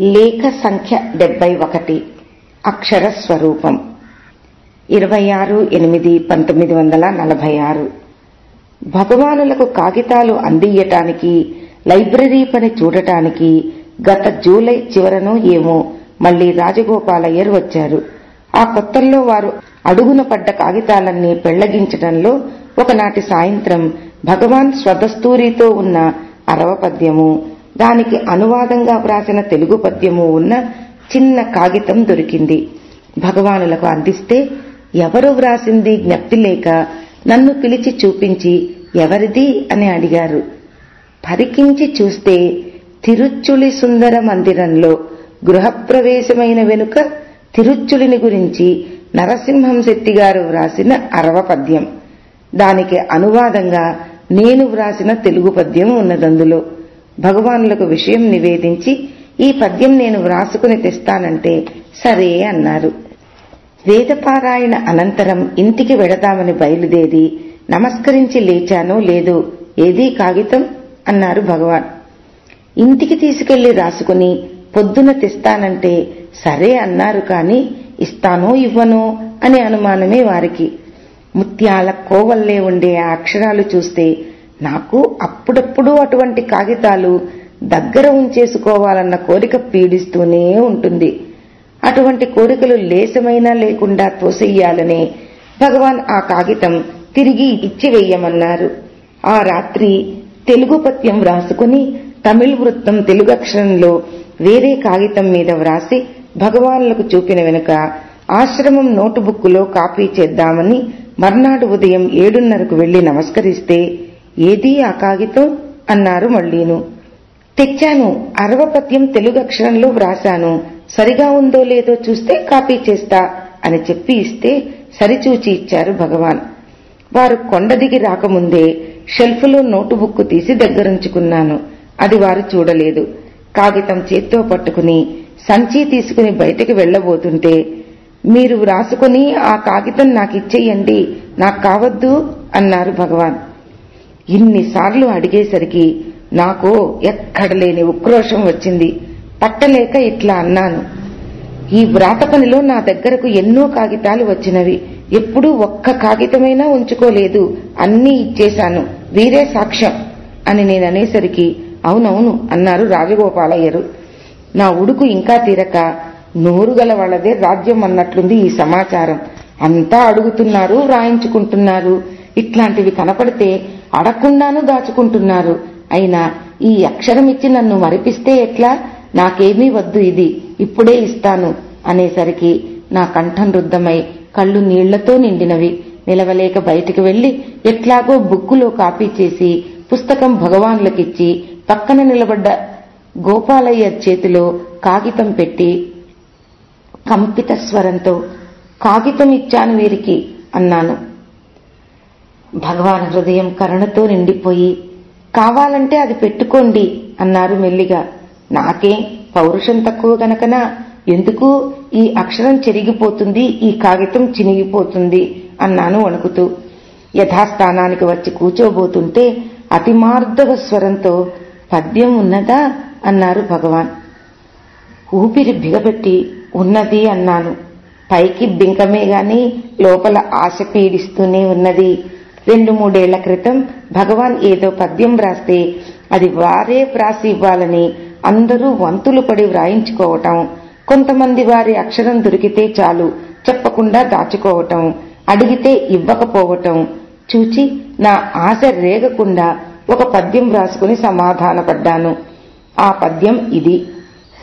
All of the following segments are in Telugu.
లేఖ సంఖ్య డెబ్బై ఒకటి అక్షర స్వరూపం ఇరవై ఆరు ఎనిమిది పంతొమ్మిది వందల నలభై ఆరు. భగవానులకు కాగితాలు అందియ్యటానికి లైబ్రరీ పని చూడటానికి గత జూలై చివరనో ఏమో మళ్ళీ రాజగోపాలయ్యర్ వచ్చారు. ఆ కొత్తల్లో వారు అడుగున పడ్డ కాగితాలన్నీ పెళ్ళగించడంలో ఒకనాటి సాయంత్రం భగవాన్ స్వదస్తూరితో ఉన్న అరవ పద్యము దానికి అనువాదంగా వ్రాసిన తెలుగు పద్యము ఉన్న చిన్న కాగితం దొరికింది. భగవానులకు అందిస్తే ఎవరు వ్రాసింది జ్ఞప్తి లేక నన్ను పిలిచి చూపించి ఎవరిది అని అడిగారు. పరికించి చూస్తే తిరుచులి సుందర మందిరంలో గృహప్రవేశమైన వెనుక తిరుచులిని గురించి నరసింహం శెట్టి గారు వ్రాసిన అరవ పద్యం. దానికి అనువాదంగా నేను వ్రాసిన తెలుగు పద్యం ఉన్నదందులో. భగవానులకు విషయం నివేదించి ఈ పద్యం నేను వ్రాసుకుని తెస్తానంటే సరే అన్నారు. వేదపారాయణ అనంతరం ఇంటికి వెడదామని బయలుదేరి నమస్కరించి లేచానో లేదో ఏదీ కాగితం అన్నారు భగవాన్. ఇంటికి తీసుకెళ్ళి రాసుకుని పొద్దున తెస్తానంటే సరే అన్నారు కాని ఇస్తానో ఇవ్వనో అనే అనుమానమే వారికి. ముత్యాల కోవల్లే ఉండే ఆ అక్షరాలు చూస్తే నాకు అప్పుడప్పుడు అటువంటి కాగితాలు దగ్గర ఉంచేసుకోవాలన్న కోరిక పీడిస్తూనే ఉంటుంది. అటువంటి కోరికలు లేశమైనా లేకుండా తోసెయ్యాలనే భగవాన్ ఆ కాగితం తిరిగి ఇచ్చివేయమన్నారు ఆ రాత్రి తెలుగు పద్యం వ్రాసుకుని తమిళ్ వృత్తం తెలుగు అక్షరంలో వేరే కాగితం మీద వ్రాసి భగవాన్లకు చూపిన వెనుక ఆశ్రమం నోటుబుక్కులో కాపీ చేద్దామని మర్నాడు ఉదయం ఏడున్నరకు వెళ్ళి నమస్కరిస్తే ఏది ఆ కాగితం అన్నారు మళ్ళీను. తెచ్చాను అరవ పద్యం తెలుగు అక్షరంలో వ్రాశాను. సరిగా ఉందో లేదో చూస్తే కాపీ చేస్తా అని చెప్పి ఇస్తే సరిచూచి ఇచ్చారు భగవాన్. వారు కొండ దిగి రాకముందే షెల్ఫ్లో నోటుబుక్ తీసి దగ్గరుంచుకున్నాను. అది వారు చూడలేదు. కాగితం చేత్తో పట్టుకుని సంచి తీసుకుని బయటికి వెళ్ళబోతుంటే మీరు వ్రాసుకుని ఆ కాగితం నాకిచ్చేయండి నాకు కావద్దు అన్నారు భగవాన్. ఇన్నిసార్లు అడిగేసరికి నాకు ఎక్కడలేని ఉక్రోషం వచ్చింది. పట్టలేక ఇట్లా అన్నాను. ఈ వ్రాత పనిలో నా దగ్గరకు ఎన్నో కాగితాలు వచ్చినవి. ఎప్పుడూ ఒక్క కాగితమైనా ఉంచుకోలేదు. అన్నీ ఇచ్చేశాను. వీరే సాక్ష్యం అని నేననేసరికి అవునవును అన్నారు రాజగోపాలయ్యరు నా ఉడుకు ఇంకా తీరక నోరుగల వాళ్ళదే వాళ్ళదే రాజ్యం అన్నట్లుంది ఈ సమాచారం. అంతా అడుగుతున్నారు వ్రాయించుకుంటున్నారు ఇట్లాంటివి కనపడితే అడగకుండానూ దాచుకుంటున్నారు. అయినా ఈ అక్షరం ఇచ్చి నన్ను మరిపిస్తే ఎట్లా? నాకేమీ వద్దు ఇది. ఇప్పుడే ఇస్తాను అనేసరికి నా కంఠం రుద్దమై కళ్ళు నీళ్ళతో నిండినవి. నిలవలేక బయటికి వెళ్ళి ఎట్లాగో బుక్కులో కాపీ చేసి పుస్తకం భగవాన్లకిచ్చి పక్కన నిలబడ్డ గోపాలయ్య చేతిలో కాగితం పెట్టి కంపిత స్వరంతో కాగితం ఇచ్చాను వీరికి అన్నాను. భగవాన్ హృదయం కరుణతో నిండిపోయి కావాలంటే అది పెట్టుకోండి అన్నారు మెల్లిగా. నాకే పౌరుషం తక్కువ గనకనా ఎందుకు ఈ అక్షరం చెరిగిపోతుంది ఈ కాగితం చినిగిపోతుంది అన్నాను వణుకుతూ. యథాస్థానానికి వచ్చి కూచోబోతుంటే అతిమార్ధవ స్వరంతో పద్యం ఉన్నదా? అన్నారు భగవాన్. ఊపిరి బిగబెట్టి ఉన్నది అన్నాను. పైకి బింకమే గాని లోపల ఆశ పీడిస్తూనే ఉన్నది. రెండు మూడేళ్ళ క్రితం భగవాన్ ఏదో పద్యం వ్రాస్తే అది వారే వ్రాసి ఇవ్వాలని అందరూ వంతులు పడి వ్రాయించుకోవటం. కొంతమంది వారి అక్షరం దొరికితే చాలు చెప్పకుండా దాచుకోవటం అడిగితే ఇవ్వకపోవటం. చూచి నా ఆశ రేగకుండా ఒక పద్యం వ్రాసుకుని సమాధానపడ్డాను. ఆ పద్యం ఇది.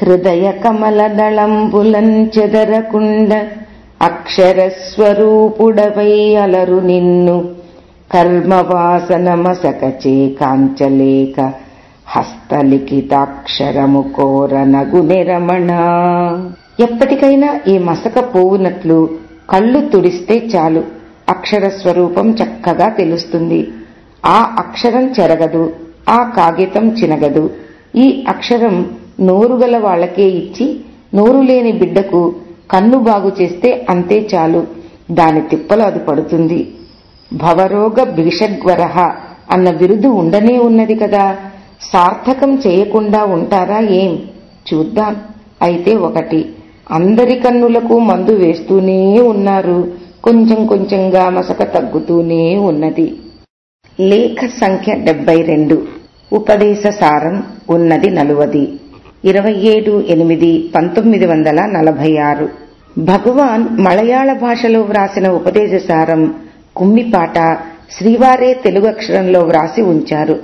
హృదయ కమల దళంబులంచెదరకుండ అక్షరస్వరూపుడవై అలరు నిన్ను. కర్మవాసనమసకచే కాంచలేక హస్తలిఖితాక్షరము కోరనగునే రమణ ఎప్పటికైనా ఈ మసక పోవునట్లు కళ్ళు తుడిస్తే చాలు. అక్షర స్వరూపం చక్కగా తెలుస్తుంది. ఆ అక్షరం చెరగదు ఆ కాగితం చినగదు. ఈ అక్షరం నోరుగల వాళ్ళకే ఇచ్చి నోరు లేని బిడ్డకు కన్ను బాగు చేస్తే అంతే చాలు. దాని తిప్పలు అది పడుతుంది. భవరోగ భీషగ్వర అన్న విరుదు ఉండనే ఉన్నది కదా. సార్థకం చేయకుండా ఉంటారా ఏం? చూద్దాం. అయితే ఒకటి అందరి కన్నులకు మందు వేస్తూనే ఉన్నారు. కొంచెం కొంచెంగా మసక తగ్గుతూనే ఉన్నది. లేఖ సంఖ్య డెబ్బై రెండు ఉపదేశ సారం ఉన్నది నలువది. ఇరవై ఏడు ఎనిమిది పంతొమ్మిది వందల నలభై ఆరు. భగవాన్ మలయాళ భాషలో వ్రాసిన ఉపదేశ సారం కుమ్మిపాట శ్రీవారే తెలుగు అక్షరంలో వ్రాసి ఉంచారు.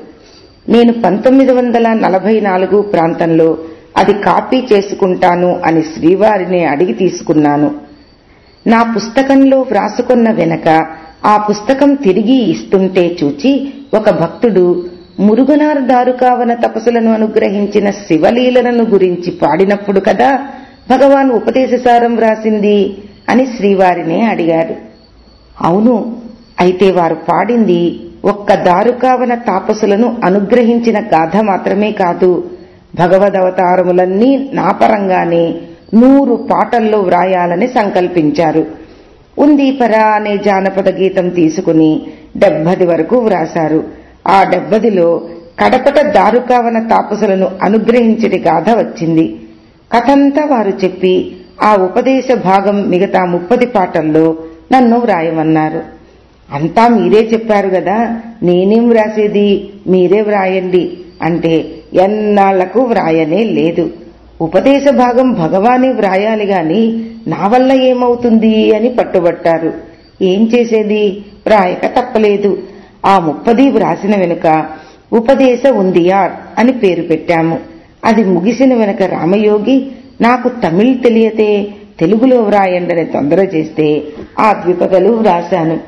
నేను పంతొమ్మిది వందల నలభై నాలుగు ప్రాంతంలో అది కాపీ చేసుకుంటాను అని శ్రీవారిని అడిగి తీసుకున్నాను. నా పుస్తకంలో వ్రాసుకున్న వెనక ఆ పుస్తకం తిరిగి ఇస్తుంటే చూచి ఒక భక్తుడు మురుగునారు దారుకావన తపసులను అనుగ్రహించిన శివలీలలను గురించి పాడినప్పుడు కదా భగవాన్ ఉపదేశసారం వ్రాసింది అని శ్రీవారినే అడిగారు అవును. అయితే వారు పాడింది ఒక్క దారుకావన తాపసులను అనుగ్రహించిన గాథ మాత్రమే కాదు. భగవదవతారములన్నీ నాపరంగానే నూరు పాటల్లో వ్రాయాలని సంకల్పించారు. ఉందీపరా అనే జానపద గీతం తీసుకుని డెబ్బది వరకు వ్రాశారు. ఆ డెబ్బదిలో కడపట దారుకావన తాపసులను అనుగ్రహించటి గాథ వచ్చింది. కథంతా వారు చెప్పి ఆ ఉపదేశ భాగం మిగతా ముప్పది పాటల్లో నన్ను వ్రాయమన్నారు. అంతా మీరే చెప్పారు కదా నేనేం వ్రాసేది? మీరే వ్రాయండి అంటే ఎన్నాళ్ళకు వ్రాయనే లేదు. ఉపదేశ భాగం భగవానే వ్రాయాలి గాని నా వల్ల ఏమవుతుంది అని పట్టుబట్టారు. ఏం చేసేది? వ్రాయక తప్పలేదు. ఆ ముప్పది వ్రాసిన వెనుక ఉపదేశ ఉందియార్ అని పేరు పెట్టాము. అది ముగిసిన వెనుక రామయోగి నాకు తమిళ్ తెలియతే తెలుగులో వ్రాయండని తొందర చేస్తే ఆ ద్విపదలు వ్రాశాను.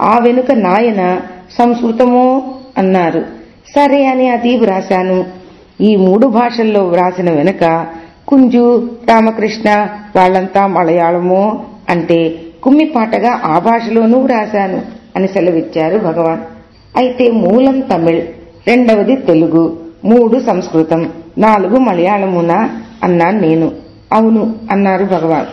ఆ వెనుక నాయన సంస్కృతమో అన్నారు. సరే అని అది వ్రాశాను. ఈ మూడు భాషల్లో వ్రాసిన వెనుక కుంజు రామకృష్ణ వాళ్ళంతా మలయాళమో అంటే కుమ్మిపాటగా ఆ భాషలోనూ వ్రాశాను అని సెలవిచ్చారు భగవాన్. అయితే మూలం తమిళ్ రెండవది తెలుగు మూడు సంస్కృతం నాలుగు మలయాళమునా అన్నాను నేను. అవును అన్నారు భగవాన్.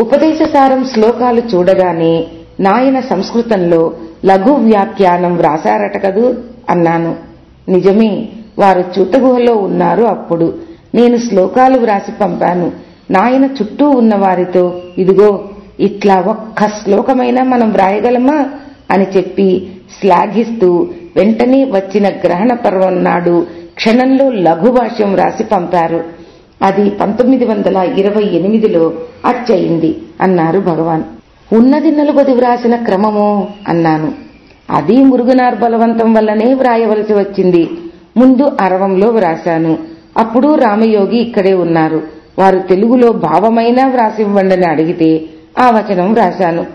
ఉపదేశసారం శ్లోకాలు చూడగానే నాయన సంస్కృతంలో లఘు వ్యాఖ్యానం వ్రాసారట కదూ అన్నాను. నిజమే వారు చుట్టగుహలో ఉన్నారు అప్పుడు. నేను శ్లోకాలు వ్రాసి పంపాను. నాయన చుట్టూ ఉన్న వారితో ఇదిగో ఇట్లా ఒక్క శ్లోకమైనా మనం వ్రాయగలమా? అని చెప్పి శ్లాఘిస్తూ వెంటనే వచ్చిన గ్రహణ పర్వం నాడు క్షణంలో లఘు భాష్యం రాసి పంపారు. అది పంతొమ్మిది వందల ఇరవై ఎనిమిదిలో అచ్చయింది అన్నారు భగవాన్. ఉన్నది నలుగది వ్రాసిన క్రమమో అన్నాను. అది మురుగునార్ బలవంతం వల్లనే వ్రాయవలసి వచ్చింది. ముందు అరవంలో వ్రాశాను. అప్పుడు రామయోగి ఇక్కడే ఉన్నారు. వారు తెలుగులో భావమైనా వ్రాసివ్వండని అడిగితే ఆ వచనం వ్రాశాను.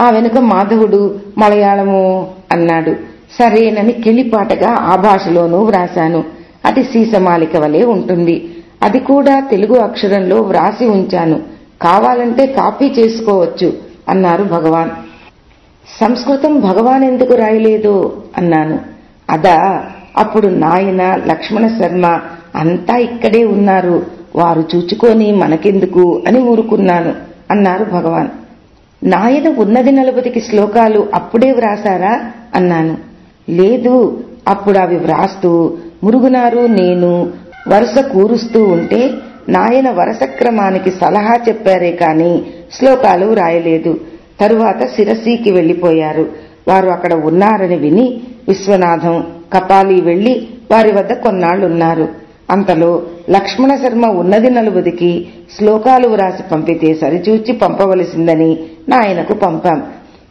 ఆ వెనుక మాధవుడు మలయాళము అన్నాడు. సరేనని కెలిపాటగా ఆ భాషలోనూ వ్రాశాను. అది సీసమాలిక వలె ఉంటుంది. అది కూడా తెలుగు అక్షరంలో వ్రాసి ఉంచాను. కావాలంటే కాపీ చేసుకోవచ్చు అన్నారు భగవాన్. సంస్కృతం భగవాన్ ఎందుకు రాయలేదు అన్నాను. అదా అప్పుడు నాయన లక్ష్మణ శర్మ అంతా ఇక్కడే ఉన్నారు. వారు చూచుకొని మనకెందుకు అని ఊరుకున్నాను అన్నారు భగవాన్. నాయన ఉన్నది నలుపతికి శ్లోకాలు అప్పుడే వ్రాసారా అన్నాను. లేదు అప్పుడు అవి వ్రాస్తూ మురుగునారు నేను వరుస కూరుస్తూ ఉంటే నాయన వరస క్రమానికి సలహా చెప్పారే కాని శ్లోకాలు రాయలేదు. తరువాత శిరసీకి వెళ్ళిపోయారు వారు అక్కడ ఉన్నారని విని విశ్వనాథం కపాలి వెళ్ళి వారి వద్ద కొన్నాళ్ళున్నారు అంతలో లక్ష్మణ శర్మ ఉన్నది నలుబదికి శ్లోకాలు వ్రాసి పంపితే సరిచూచి పంపవలసిందని నాయనకు పంపాం.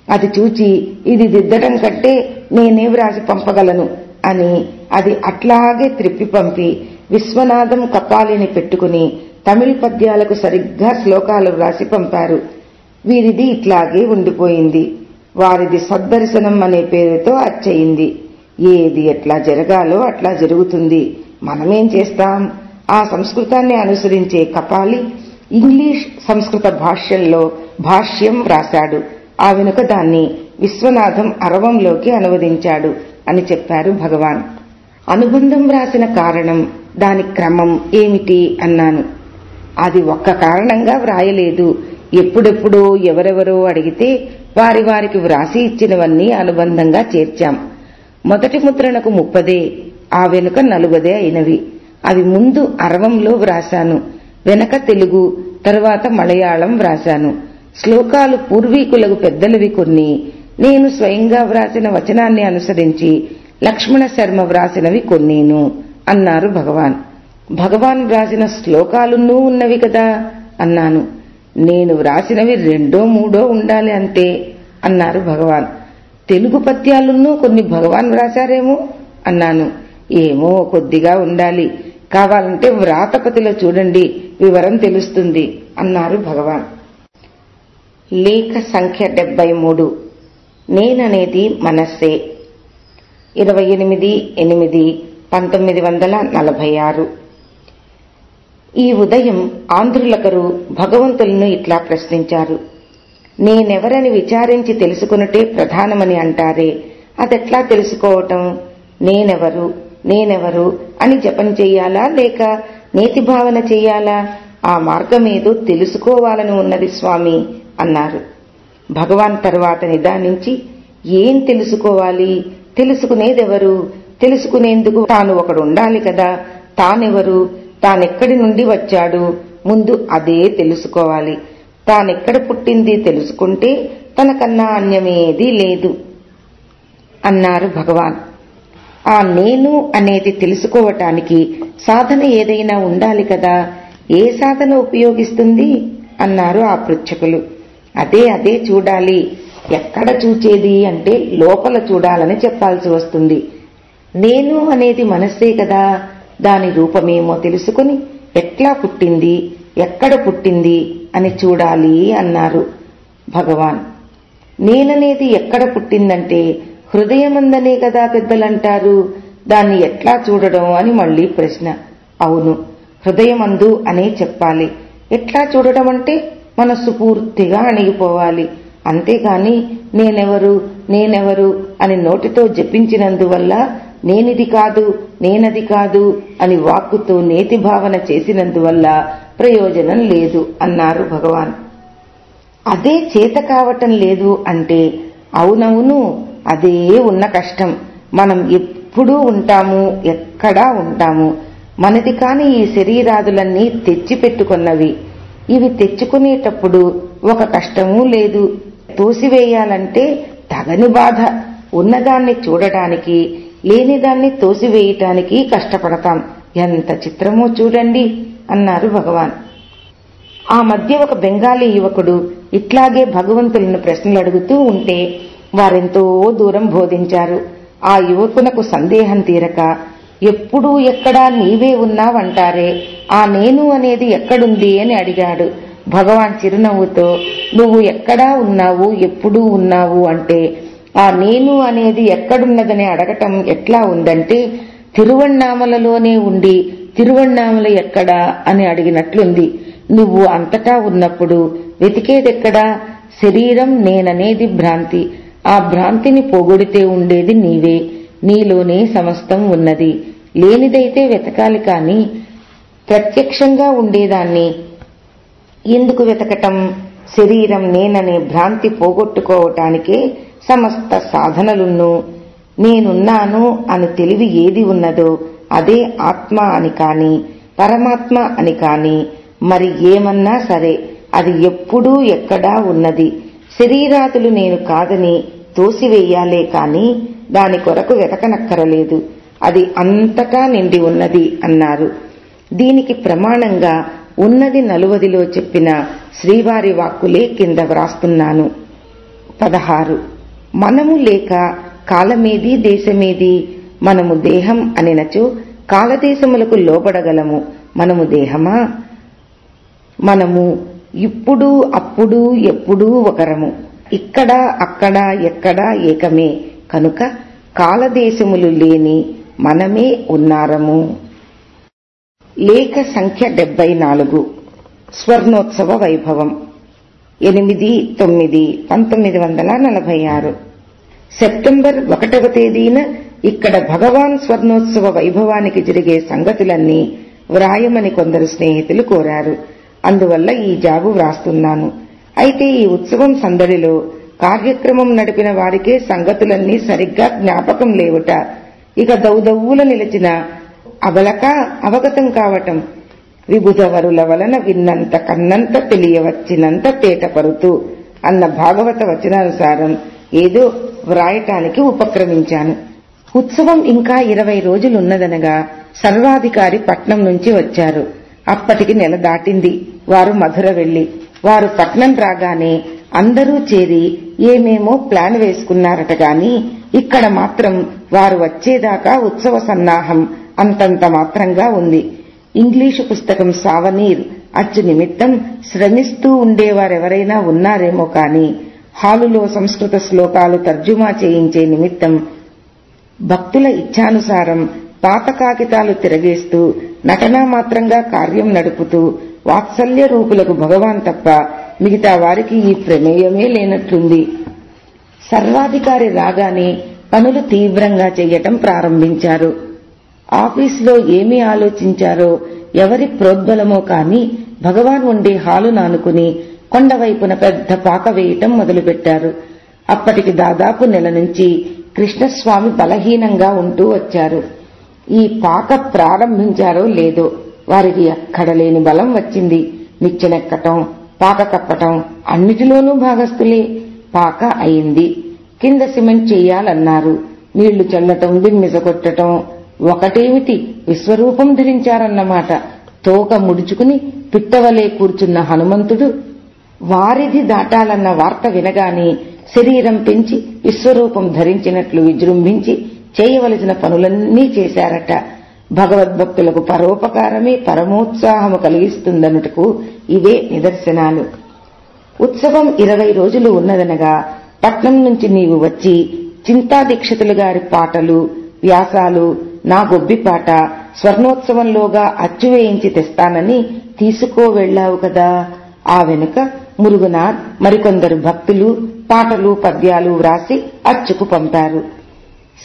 అది చూచి ఇది దిద్దడం కంటే నేనే వ్రాసి పంపగలను అని అది అట్లాగే త్రిప్పి పంపి విశ్వనాథం కపాలిని పెట్టుకుని తమిళ పద్యాలకు సరిగ్గా శ్లోకాలు వ్రాసి పంపారు. వీరిది ఇట్లాగే ఉండిపోయింది. వారిది సద్దర్శనం అనే పేరుతో అచ్చయింది. ఏది ఎట్లా జరగాలో అట్లా జరుగుతుంది. మనమేం చేస్తాం? ఆ సంస్కృతాన్ని అనుసరించే కపాలి ఇంగ్లీష్ సంస్కృత భాష్యంలో భాష్యం వ్రాశాడు. ఆ వెనుక దాన్ని విశ్వనాథం అరవంలోకి అనువదించాడు అని చెప్పారు భగవాన్. అనుబంధం వ్రాసిన కారణం దాని క్రమం ఏమిటి అన్నాను. అది ఒక్క కారణంగా వ్రాయలేదు. ఎప్పుడెప్పుడో ఎవరెవరో అడిగితే వారి వారికి వ్రాసి ఇచ్చినవన్నీ అనుబంధంగా చేర్చాం. మొదటి ముద్రణకు ముప్పదే ఆ వెనుక నలుగదే అయినవి. అవి ముందు అరవంలో వ్రాశాను. వెనక తెలుగు తరువాత మలయాళం వ్రాశాను. శ్లోకాలు పూర్వీకులకు పెద్దలవి కొన్ని. నేను స్వయంగా వ్రాసిన వచనాన్ని అనుసరించి లక్ష్మణ శర్మ వ్రాసినవి కొన్నేను. అన్నారు భగవాన్. భగవాన్ వ్రాసిన శ్లోకాలున్నూ ఉన్నవి కదా? అన్నాను. నేను వ్రాసినవి రెండో మూడో ఉండాలి అంతే అన్నారు భగవాన్. తెలుగు పద్యాలున్నూ కొన్ని భగవాన్ వ్రాశారేమో అన్నాను. ఏమో కొద్దిగా ఉండాలి. కావాలంటే వ్రాతపతిలో చూడండి వివరం తెలుస్తుంది అన్నారు భగవాన్. లేఖ సంఖ్య డెబ్బై మూడు. నేననేది మనస్సే. ఇరవై ఎనిమిది ఎనిమిది పంతొమ్మిది వందల నలభై ఆరు. ఈ ఉదయం ఆంధ్రులకరు భగవంతులను ఇట్లా ప్రశ్నించారు. నేనెవరని విచారించి తెలుసుకున్నటే ప్రధానమని అంటారే అదెట్లా తెలుసుకోవటం? నేనెవరు? నేనెవరు? అని జపం చెయ్యాలా లేక నేతి భావన చెయ్యాలా? ఆ మార్గమేదో తెలుసుకోవాలని ఉన్నది స్వామి అన్నారు. భగవాన్ తరువాత నిదానించి ఏం తెలుసుకోవాలి? తెలుసుకునేదెవరు? తెలుసుకునేందుకు తాను ఒకడు ఉండాలి కదా. తానెవరు? తానెక్కడి నుండి వచ్చాడు? ముందు అదే తెలుసుకోవాలి. తానెక్కడ పుట్టింది తెలుసుకుంటే తనకన్నా అన్యమేదీ లేదు. అన్నారు భగవాన్. ఆ నేను అనేది తెలుసుకోవటానికి సాధన ఏదైనా ఉండాలి కదా. ఏ సాధన ఉపయోగిస్తుంది? అన్నారు ఆ పృచ్ఛకులు. అదే అదే చూడాలి. ఎక్కడ చూచేది అంటే లోపల చూడాలని చెప్పాల్సి వస్తుంది. నేను అనేది మనస్సే కదా. దాని రూపమేమో తెలుసుకుని ఎట్లా పుట్టింది ఎక్కడ పుట్టింది అని చూడాలి అన్నారు భగవాన్. నేననేది ఎక్కడ పుట్టిందంటే హృదయమందనే కదా పెద్దలంటారు. దాన్ని ఎట్లా చూడడం అని మళ్ళీ ప్రశ్న. అవును హృదయమందు అనే చెప్పాలి. ఎట్లా చూడడం అంటే మనస్సు పూర్తిగా అణిగిపోవాలి. అంతేకాని నేనెవరు నేనెవరు అని నోటితో జపించినందువల్ల నేనిది కాదు నేనది కాదు అని వాక్కుతో నేతి భావన చేసినందువల్ల ప్రయోజనం లేదు అన్నారు భగవాన్. అదే చేత కావటం లేదు అంటే అవునవును అదే ఉన్న కష్టం. మనం ఎప్పుడూ ఉంటాము ఎక్కడా ఉంటాము. మనది కాని ఈ శరీరాదులన్నీ తెచ్చిపెట్టుకున్నవి. ఇవి తెచ్చుకునేటప్పుడు ఒక కష్టమూ లేదు. తోసివేయాలంటే తగని బాధ. ఉన్నదాన్ని చూడటానికి లేనిదాన్ని తోసివేయటానికి కష్టపడతాం. ఎంత చిత్రమో చూడండి అన్నారు భగవాన్. ఆ మధ్య ఒక బెంగాలీ యువకుడు ఇట్లాగే భగవంతులను ప్రశ్నలు అడుగుతూ ఉంటే వారెంతో దూరం బోధించారు. ఆ యువకునకు సందేహం తీరక ఎప్పుడూ ఎక్కడా నీవే ఉన్నావంటారే ఆ నేను అనేది ఎక్కడుంది అని అడిగాడు. భగవాన్ చిరునవ్వుతో నువ్వు ఎక్కడా ఉన్నావు ఎప్పుడూ ఉన్నావు అంటే ఆ నేను అనేది ఎక్కడున్నదని అడగటం ఎట్లా ఉందంటే తిరువణ్ణామలలోనే ఉండి తిరువణ్ణామల ఎక్కడా? అని అడిగినట్లుంది. నువ్వు అంతటా ఉన్నప్పుడు వెతికేదెక్కడా? శరీరం నేననేది భ్రాంతి. ఆ భ్రాంతిని పోగొడితే ఉండేది నీవే. నీలోనే సమస్తం ఉన్నది. లేనిదైతే వెతకాలి కాని ప్రత్యక్షంగా ఉండేదాన్ని. ఎందుకు వెతకటం? శరీరం నేననే భ్రాంతి పోగొట్టుకోవటానికే సమస్త సాధనలున్ను నేనున్నాను అని తెలివి ఏది ఉన్నదో అదే ఆత్మ అని కాని పరమాత్మ అని కాని మరి ఏమన్నా సరే అది ఎప్పుడూ ఎక్కడా ఉన్నది. శరీరాతులు నేను కాదని తోసివేయాలే కాని దాని కొరకు వెతకనక్కరలేదు. అది అంతటా నిండి ఉన్నది అన్నారు. దీనికి ప్రమాణంగా ఉన్నది నలువదిలో చెప్పిన శ్రీవారి వాక్కులే కింద వ్రాస్తున్నాను. పదహారు. మనము లేక కాలమేది దేశమేది? మనము దేహం అనినచో కాలదేశములకు లోబడగలము. మనము దేహమా? మనము ఇప్పుడు అప్పుడు ఎప్పుడూ ఒకరము. ఇక్కడ అక్కడ ఎక్కడ ఏకమే. కనుక కాలదేశములు లేని మనమే ఉన్నారము. లేఖ సంఖ్య డెబ్బై నాలుగు. స్వర్ణోత్సవ వైభవం. ఎనిమిది తొమ్మిది పంతొమ్మిది వందల నలభై ఆరు సెప్టెంబర్ ఒకటవ తేదీన ఇక్కడ భగవాన్ స్వర్ణోత్సవ వైభవానికి జరిగే సంగతులన్నీ వ్రాయమని కొందరు స్నేహితులు కోరారు. అందువల్ల ఈ జాబు వ్రాస్తున్నాను. అయితే ఈ ఉత్సవం సందడిలో కార్యక్రమం నడిపిన వారికే సంగతులన్నీ సరిగ్గా జ్ఞాపకం లేవుట. ఇక దౌదవ్వుల నిలిచిన అబలక అవగతం కావటం విబుధవరుల వలన విన్నంత కన్నంత తెలియవచ్చినంత తేటపరుతూ అన్న భాగవత వచనానుసారం ఏదో వ్రాయటానికి ఉపక్రమించాను. ఉత్సవం ఇంకా ఇరవై రోజులున్నదనగా సర్వాధికారి పట్నం నుంచి వచ్చారు. అప్పటికి నెల దాటింది. వారు మధుర వెళ్ళి వారు పట్నం రాగానే అందరూ చేరి ఏమేమో ప్లాన్ వేసుకున్నారట గాని ఇక్కడ మాత్రం వారు వచ్చేదాకా ఉత్సవ సన్నాహం అంతంత మాత్రంగా ఉంది. ఇంగ్లీషు పుస్తకం సావనీర్ అచ్చు నిమిత్తం శ్రమిస్తూ ఉండేవారెవరైనా ఉన్నారేమో కాని హాలులో సంస్కృత శ్లోకాలు తర్జుమా చేయించే నిమిత్తం భక్తుల ఇచ్ఛానుసారం పాత కాగితాలు తిరగేస్తూ నటనా మాత్రంగా కార్యం నడుపుతూ వాత్సల్య రూపులకు భగవాన్ తప్ప మిగతా వారికి ఈ ప్రమేయమే లేనట్లుంది. సర్వాధికారి రాగానే పనులు తీవ్రంగా చెయ్యటం ప్రారంభించారు. ఆఫీసులో ఏమి ఆలోచించారో ఎవరి ప్రోద్బలమో కాని భగవాన్ ఉండే హాలు నానుకుని కొండవైపున పెద్ద పాక వేయటం మొదలుపెట్టారు. అప్పటికి దాదాపు నెల నుంచి కృష్ణస్వామి బలహీనంగా ఉంటూ వచ్చారు. ఈ పాక ప్రారంభించారో లేదో వారికి ఎక్కడలేని బలం వచ్చింది. నిచ్చెనెక్కటం పాక కప్పటం అన్నిటిలోనూ భాగస్తులే పాక అయింది. కింద సిమెంట్ చెయ్యాలన్నారు నీళ్ళు చల్లటం దిమ్మిస కొట్టడం ఒకటేమిటి? విశ్వరూపం ధరించారన్నమాట. తోక ముడుచుకుని పిట్టవలే కూర్చున్న హనుమంతుడు వారిధి దాటాలన్న వార్త వినగానే శరీరం పెంచి విశ్వరూపం ధరించినట్లు విజృంభించి చేయవలసిన పనులన్నీ చేశారట. భగవద్భక్తులకు పరోపకారమే పరమోత్సాహము కలిగిస్తుందనుటకు ఇవే నిదర్శనాలు. ఉత్సవం ఇరవై రోజులు ఉన్నదనగా పట్నం నుంచి నీవు వచ్చి చింతాదీక్షితులు గారి పాటలు వ్యాసాలు నా గొబ్బిపాట స్వర్ణోత్సవంలోగా అచ్చు వేయించి తెస్తానని తీసుకోవెళ్ళావు కదా. ఆ వెనుక మురుగునాథ్ మరికొందరు భక్తులు పాటలు పద్యాలు వ్రాసి అచ్చుకు పంపారు.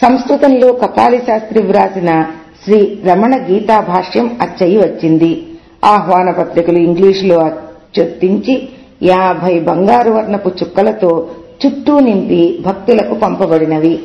సంస్కృతంలో కపాలి శాస్త్రి వ్రాసిన శ్రీ రమణ గీతా భాష్యం అచ్చయి వచ్చింది. ఆహ్వాన పత్రికలు ఇంగ్లీషులో అచ్చొత్తించి యాభై బంగారు వర్ణపు చుక్కలతో చుట్టూ నింపి భక్తులకు పంపబడినవి.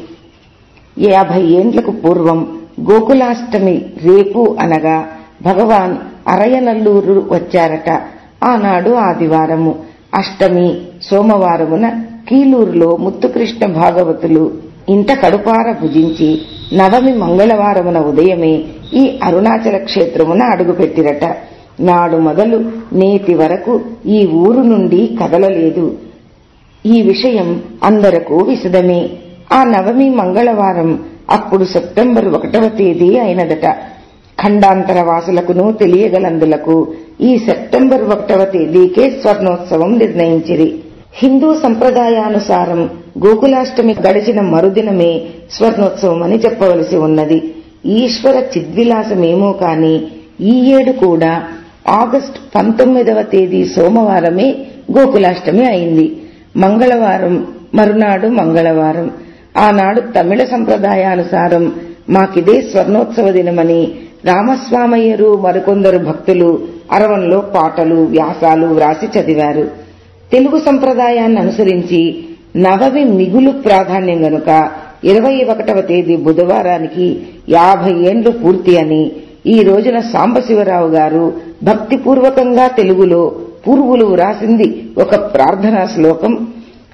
యాభై ఏండ్లకు పూర్వం గోకులాష్టమి రేపు అనగా భగవాన్ అరయనల్లూరు వచ్చారట. ఆనాడు ఆదివారము. అష్టమి సోమవారమున కీలూరులో ముత్తుకృష్ణ భాగవతులు ఇంత కడుపార భుజించి నవమి మంగళవారమున ఉదయమే ఈ అరుణాచల క్షేత్రమున అడుగుపెట్టిరట. నాడు మొదలు నేటి వరకు ఈ ఊరు నుండి కదలలేదు. ఈ విషయం అందరకు విశదమే. ఆ నవమి మంగళవారం అప్పుడు సెప్టెంబర్ ఒకటవ తేదీ అయినదట. ఖండాంతర వాసులకును తెలియగలందులకు ఈ సెప్టెంబర్ ఒకటవ తేదీకే స్వర్ణోత్సవం నిర్ణయించిరి. హిందూ సంప్రదాయానుసారం గోకులాష్టమి గడిచిన మరుదినమే స్వర్ణోత్సవం అని చెప్పవలసి ఉన్నది. ఈశ్వర చిద్విలాసమేమో కాని ఈ ఏడు కూడా ఆగస్టు పంతొమ్మిదవ తేదీ సోమవారమే గోకులాష్టమి అయింది. మంగళవారం మరునాడు మంగళవారం. ఆనాడు తమిళ సంప్రదాయానుసారం మాకిదే స్వర్ణోత్సవ దినమని రామస్వామయ్యరు మరికొందరు భక్తులు అరవంలో పాటలు వ్యాసాలు వ్రాసి చదివారు. తెలుగు సంప్రదాయాన్ని అనుసరించి నవమి మిగులు ప్రాధాన్యం గనుక ఇరవై ఒకటవ తేదీ బుధవారానికి యాభై ఏండ్లు పూర్తి అని ఈ రోజున సాంబశివరావు గారు భక్తిపూర్వకంగా తెలుగులో పూర్వులు వ్రాసింది ఒక ప్రార్థనా శ్లోకం.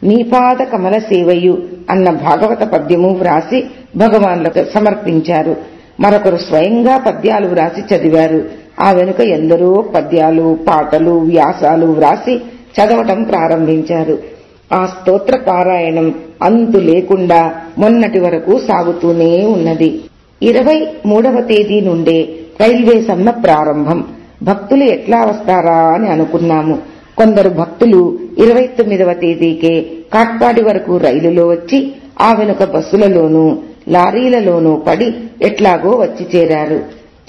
నీపాద కమల సేవయు అన్న భాగవత పద్యము వ్రాసి భగవాన్లకు సమర్పించారు. మరొకరు స్వయంగా పద్యాలు వ్రాసి చదివారు. ఆ వెనుక ఎందరో పద్యాలు పాటలు వ్యాసాలు వ్రాసి చదవటం ప్రారంభించారు. ఆ స్తోత్ర పారాయణం అంతు లేకుండా మొన్నటి వరకు సాగుతూనే ఉన్నది. ఇరవై మూడవ తేదీ నుండే రైల్వే సమ్మె ప్రారంభం. భక్తులు ఎట్లా వస్తారా అని అనుకున్నాము. కొందరు భక్తులు ఇరవై తొమ్మిదవ తేదీకే కాట్పాడి వరకు రైలులో వచ్చి ఆ వెనుక బస్సులలోనూ లారీలలోనూ పడి ఎట్లాగో వచ్చి చేరారు.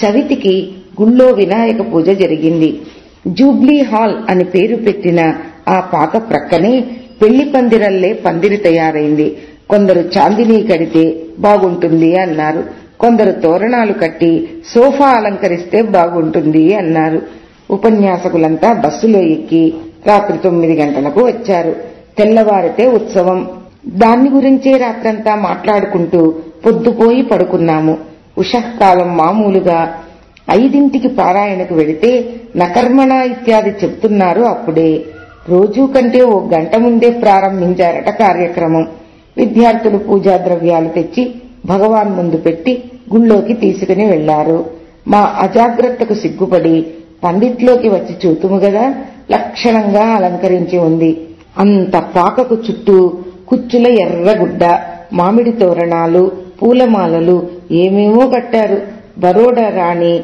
చవితికి గుళ్ళో వినాయక పూజ జరిగింది. జూబ్లీ హాల్ అని పేరు పెట్టిన ఆ పాక ప్రక్కనే పెళ్ళి పందిరల్లే పందిరి తయారైంది. కొందరు చాందినీ కడితే బాగుంటుంది అన్నారు. కొందరు తోరణాలు కట్టి సోఫా అలంకరిస్తే బాగుంటుంది అన్నారు. ఉపన్యాసకులంతా బస్సులో ఎక్కి రాత్రి తొమ్మిది గంటలకు వచ్చారు. తెల్లవారితే ఉత్సవం. దాన్ని గురించే రాత్రంతా మాట్లాడుకుంటూ పొద్దుపోయి పడుకున్నాము. ఉషఃకాలం మామూలుగా ఐదింటికి పారాయణకు వెళితే నకర్మణ ఇత్యాది చెప్తున్నారు అప్పుడే. రోజూ కంటే ఓ గంట ముందే ప్రారంభించారట కార్యక్రమం. విద్యార్థులు పూజా ద్రవ్యాలు తెచ్చి భగవాన్ ముందు పెట్టి గుళ్ళోకి తీసుకుని వెళ్ళారు. మా అజాగ్రత్తకు సిగ్గుపడి పందిట్లోకి వచ్చి చూతుము గదా లక్షణంగా అలంకరించి ఉంది. అంత పాకకు చుట్టూ కుచ్చుల ఎర్రగుడ్డ మామిడి తోరణాలు పూలమాలలు ఏమేమో కట్టారు. బరోడా రాణి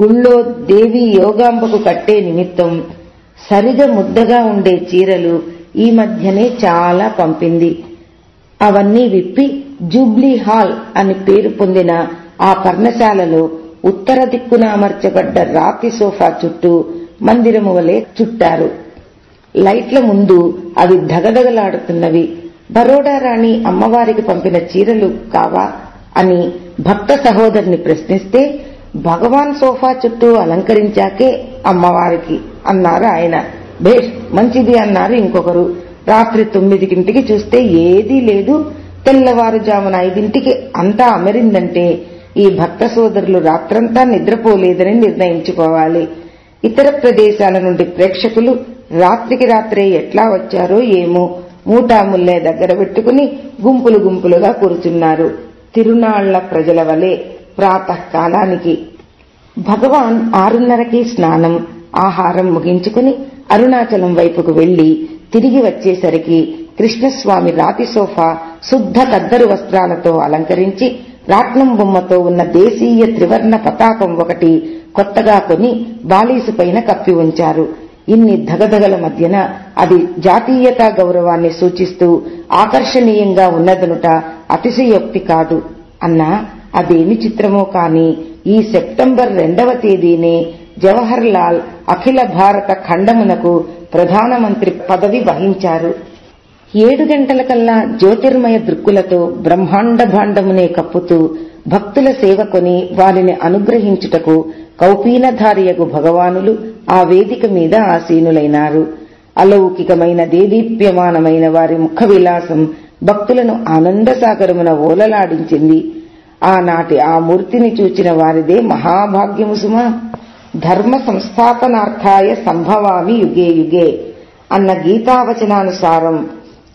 గుళ్ళో దేవి యోగాంబకు కట్టే నిమిత్తం సరిగా ముద్దగా ఉండే చీరలు ఈ మధ్యనే చాలా పంపింది. అవన్నీ విప్పి జూబ్లీ హాల్ అని పేరు పొందిన ఆ పర్ణశాలలో ఉత్తర దిక్కున అమర్చబడ్డ రాతి సోఫా చుట్టూ మందిరము వలె చుట్టారు. లైట్ల ముందు అవి ధగధగలాడుతున్నవి. బరోడా రాణి అమ్మవారికి పంపిన చీరలు కావా అని భక్త సహోదరిని ప్రశ్నిస్తే భగవాన్ సోఫా చుట్టూ అలంకరించాకే అమ్మవారికి అన్నారు ఆయన. భేష్ మంచిది అన్నారు ఇంకొకరు. రాత్రి తొమ్మిదికింటికి చూస్తే ఏదీ లేదు. తెల్లవారుజామున ఐదింటికి అంతా అమరిందంటే ఈ భక్త సోదరులు రాత్రంతా నిద్రపోలేదని నిర్ణయించుకోవాలి. ఇతర ప్రదేశాల నుండి ప్రేక్షకులు రాత్రికి రాత్రే ఎట్లా వచ్చారో ఏమో మూటాముల్లే దగ్గర పెట్టుకుని గుంపులు గుంపులుగా కూర్చున్నారు. తిరునాళ్ళ ప్రజల వలె ప్రాతకాలానికి. భగవాన్ ఆరున్నరకి స్నానం ఆహారం ముగించుకుని అరుణాచలం వైపుకు వెళ్ళి తిరిగి వచ్చేసరికి కృష్ణస్వామి రాతి సోఫా శుద్ధ కద్దరు వస్త్రాలతో అలంకరించి రాట్నం బొమ్మతో ఉన్న దేశీయ త్రివర్ణ పతాకం ఒకటి కొత్తగా కొని బాలీసుపైన కప్పి ఉంచారు. ఇన్ని ధగధగల మధ్యన అది జాతీయతా గౌరవాన్ని సూచిస్తూ ఆకర్షణీయంగా ఉన్నదనుట అతిశయోక్తి కాదు. అన్నా అదేమి చిత్రమో కాని ఈ సెప్టెంబర్ రెండవ తేదీనే జవహర్ లాల్ అఖిల భారత ఖండమునకు ప్రధానమంత్రి పదవి వహించారు. ఏడు గంటలకల్లా జ్యోతిర్మయ దృక్కులతో బ్రహ్మాండ భాండమునే కప్పుతూ భక్తుల సేవ కొని వారిని అనుగ్రహించుటకు కౌపీనధారియగు భగవానులు ఆ వేదిక మీద ఆసీనులైనారు. అలౌకికమైన దేదీప్యమానమైన వారి ముఖ విలాసం భక్తులను ఆనందసాగరమున ఓలలాడించింది. ఆనాటి ఆ మూర్తిని చూచిన వారిదే మహాభాగ్యము సుమ. ధర్మ సంస్థాపనార్థాయ సంభవామి యుగే యుగే అన్న గీతావచనానుసారం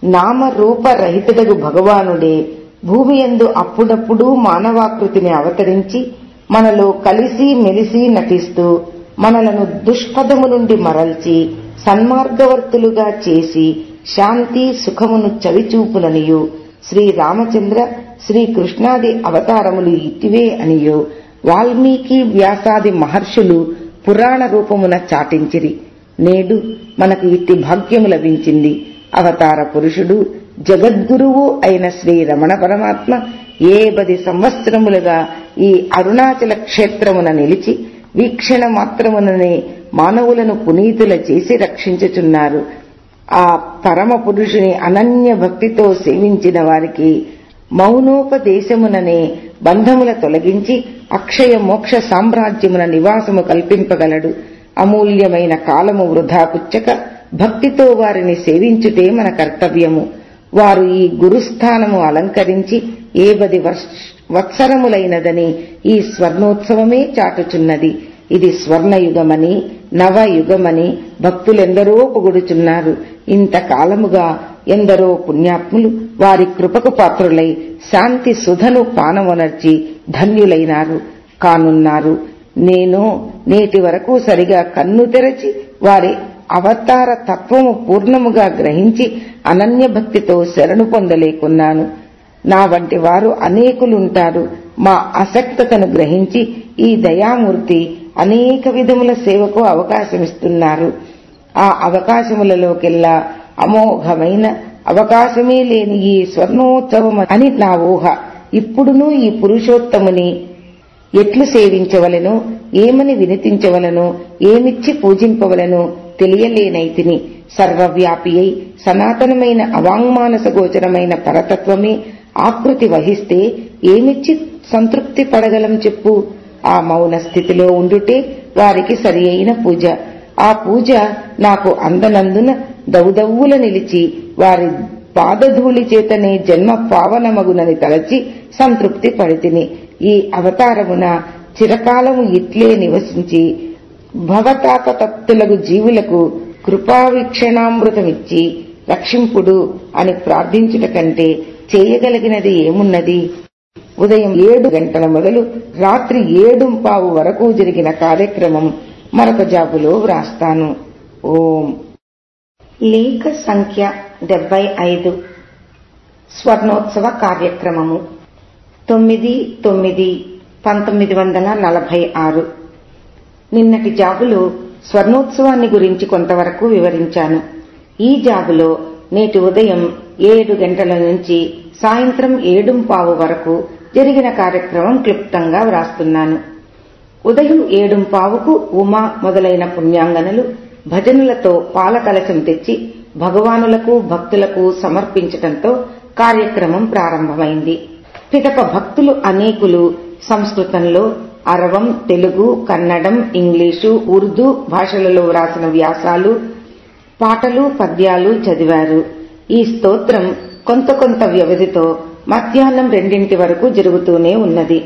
నామరూపరహితుడగు భగవానుడే భూమి ఎందు అప్పుడప్పుడు మానవాకృతిని అవతరించి మనలో కలిసి మెలిసి నటిస్తూ మనలను దుష్పదము నుండి మరల్చి సన్మార్గవర్తులుగా చేసి శాంతి సుఖమును చవిచూపుననియు. శ్రీరామచంద్ర శ్రీకృష్ణాది అవతారములు ఇటివే అనియో. వాల్మీకి వ్యాసాది మహర్షులు పురాణ రూపమున చాటించిరి. నేడు మనకు ఇట్టి భాగ్యము లభించింది. అవతార పురుషుడు జగద్గురువు అయిన శ్రీ రమణ పరమాత్మ ఏ పది సంవత్సరములుగా ఈ అరుణాచల క్షేత్రమున నిలిచి వీక్షణ మాత్రముననే మానవులను పునీతుల చేసి రక్షించుచున్నారు. ఆ పరమ పురుషుని అనన్య భక్తితో సేవించిన వారికి మౌనోపదేశముననే బంధముల తొలగించి అక్షయ మోక్ష సామ్రాజ్యమున నివాసము కల్పింపగలడు. అమూల్యమైన కాలము వృధా పుచ్చక భక్తితో వారిని సేవించుటే మన కర్తవ్యము. వారు ఈ గురుస్థానము అలంకరించి ఏ బది వత్సరములైనదని ఈ స్వర్ణోత్సవమే చాటుచున్నది. ఇది స్వర్ణయుగమని నవయుగమని భక్తులెందరో పొగుడుచున్నారు. ఇంతకాలముగా ఎందరో పుణ్యాత్ములు వారి కృపకు పాత్రులై శాంతి సుధను పానమునర్చి ధన్యులైనారు. కానున్నారు. నేను నేటి వరకు సరిగా కన్ను తెరచి వారి అవతార తత్వము పూర్ణముగా గ్రహించి అనన్య భక్తితో శరణు పొందలేకున్నాను. నా వంటి వారు అనేకులుంటారు. మా అసక్తతను గ్రహించి ఈ దయామూర్తి అనేక విధముల సేవకు అవకాశమిస్తున్నారు. ఆ అవకాశములలోకెల్లా అమోఘమైన అవకాశమే లేని ఈ స్వర్ణోత్సవం అని నా ఊహ. ఇప్పుడునూ ఈ పురుషోత్తముని ఎట్లు సేవించవలను? ఏమని వినితించవలనో ఏమిచ్చి పూజింపవలను? తెలియలేనైతిని. సర్వవ్యాపియై సనాతనమైన అవాంగ్మానస గోచరమైన పరతత్వమే ఆకృతి వహిస్తే ఏమిచ్చి సంతృప్తి పడగలం చెప్పు. ఆ మౌన స్థితిలో ఉండుటే వారికి సరి అయిన పూజ. ఆ పూజ నాకు అందనందున దౌదవ్వుల నిలిచి వారి పాదధూళి చేతనే జన్మ పావనమగునని తలచి సంతృప్తి పడితిని. ఈ అవతారమున చిరకాలము ఇట్లే నివసించి భవతాపతప్తులకు జీవులకు కృపావీక్షణామృతమిచ్చి రక్షింపుడు అని ప్రార్థించుట కంటే చేయగలిగినది ఏమున్నది? ఉదయం ఏడు గంటల మొదలు రాత్రి ఏడు పావు వరకు జరిగిన కార్యక్రమం మరొక జాబులో వ్రాస్తాను. ఓం. లేఖ సంఖ్య డెబ్బై ఐదు. స్వర్ణోత్సవ కార్యక్రమము. తొమ్మిది తొమ్మిది పంతొమ్మిది వందల నలభై ఆరు. నిన్నటి జాబులో స్వర్ణోత్సవాన్ని గురించి కొంతవరకు వివరించాను. ఈ జాబులో నేటి ఉదయం ఏడు గంటల నుంచి సాయంత్రం ఏడుంపావు వరకు జరిగిన కార్యక్రమం క్లుప్తంగా వ్రాస్తున్నాను. ఉదయం ఏడుంపావుకు ఉమా మొదలైన పుణ్యాంగనలు భజనలతో పాలకలశం తెచ్చి భగవానులకు భక్తులకు సమర్పించటంతో కార్యక్రమం ప్రారంభమైంది. పిదప భక్తులు అనేకులు సంస్కృతంలో అరవం తెలుగు కన్నడం ఇంగ్లీషు ఉర్దూ భాషలలో వ్రాసిన వ్యాసాలు పాటలు పద్యాలు చదివారు. ఈ స్తోత్రం కొంత కొంత వ్యవధితో మధ్యాహ్నం రెండింటి వరకు జరుగుతూనే ఉన్నది.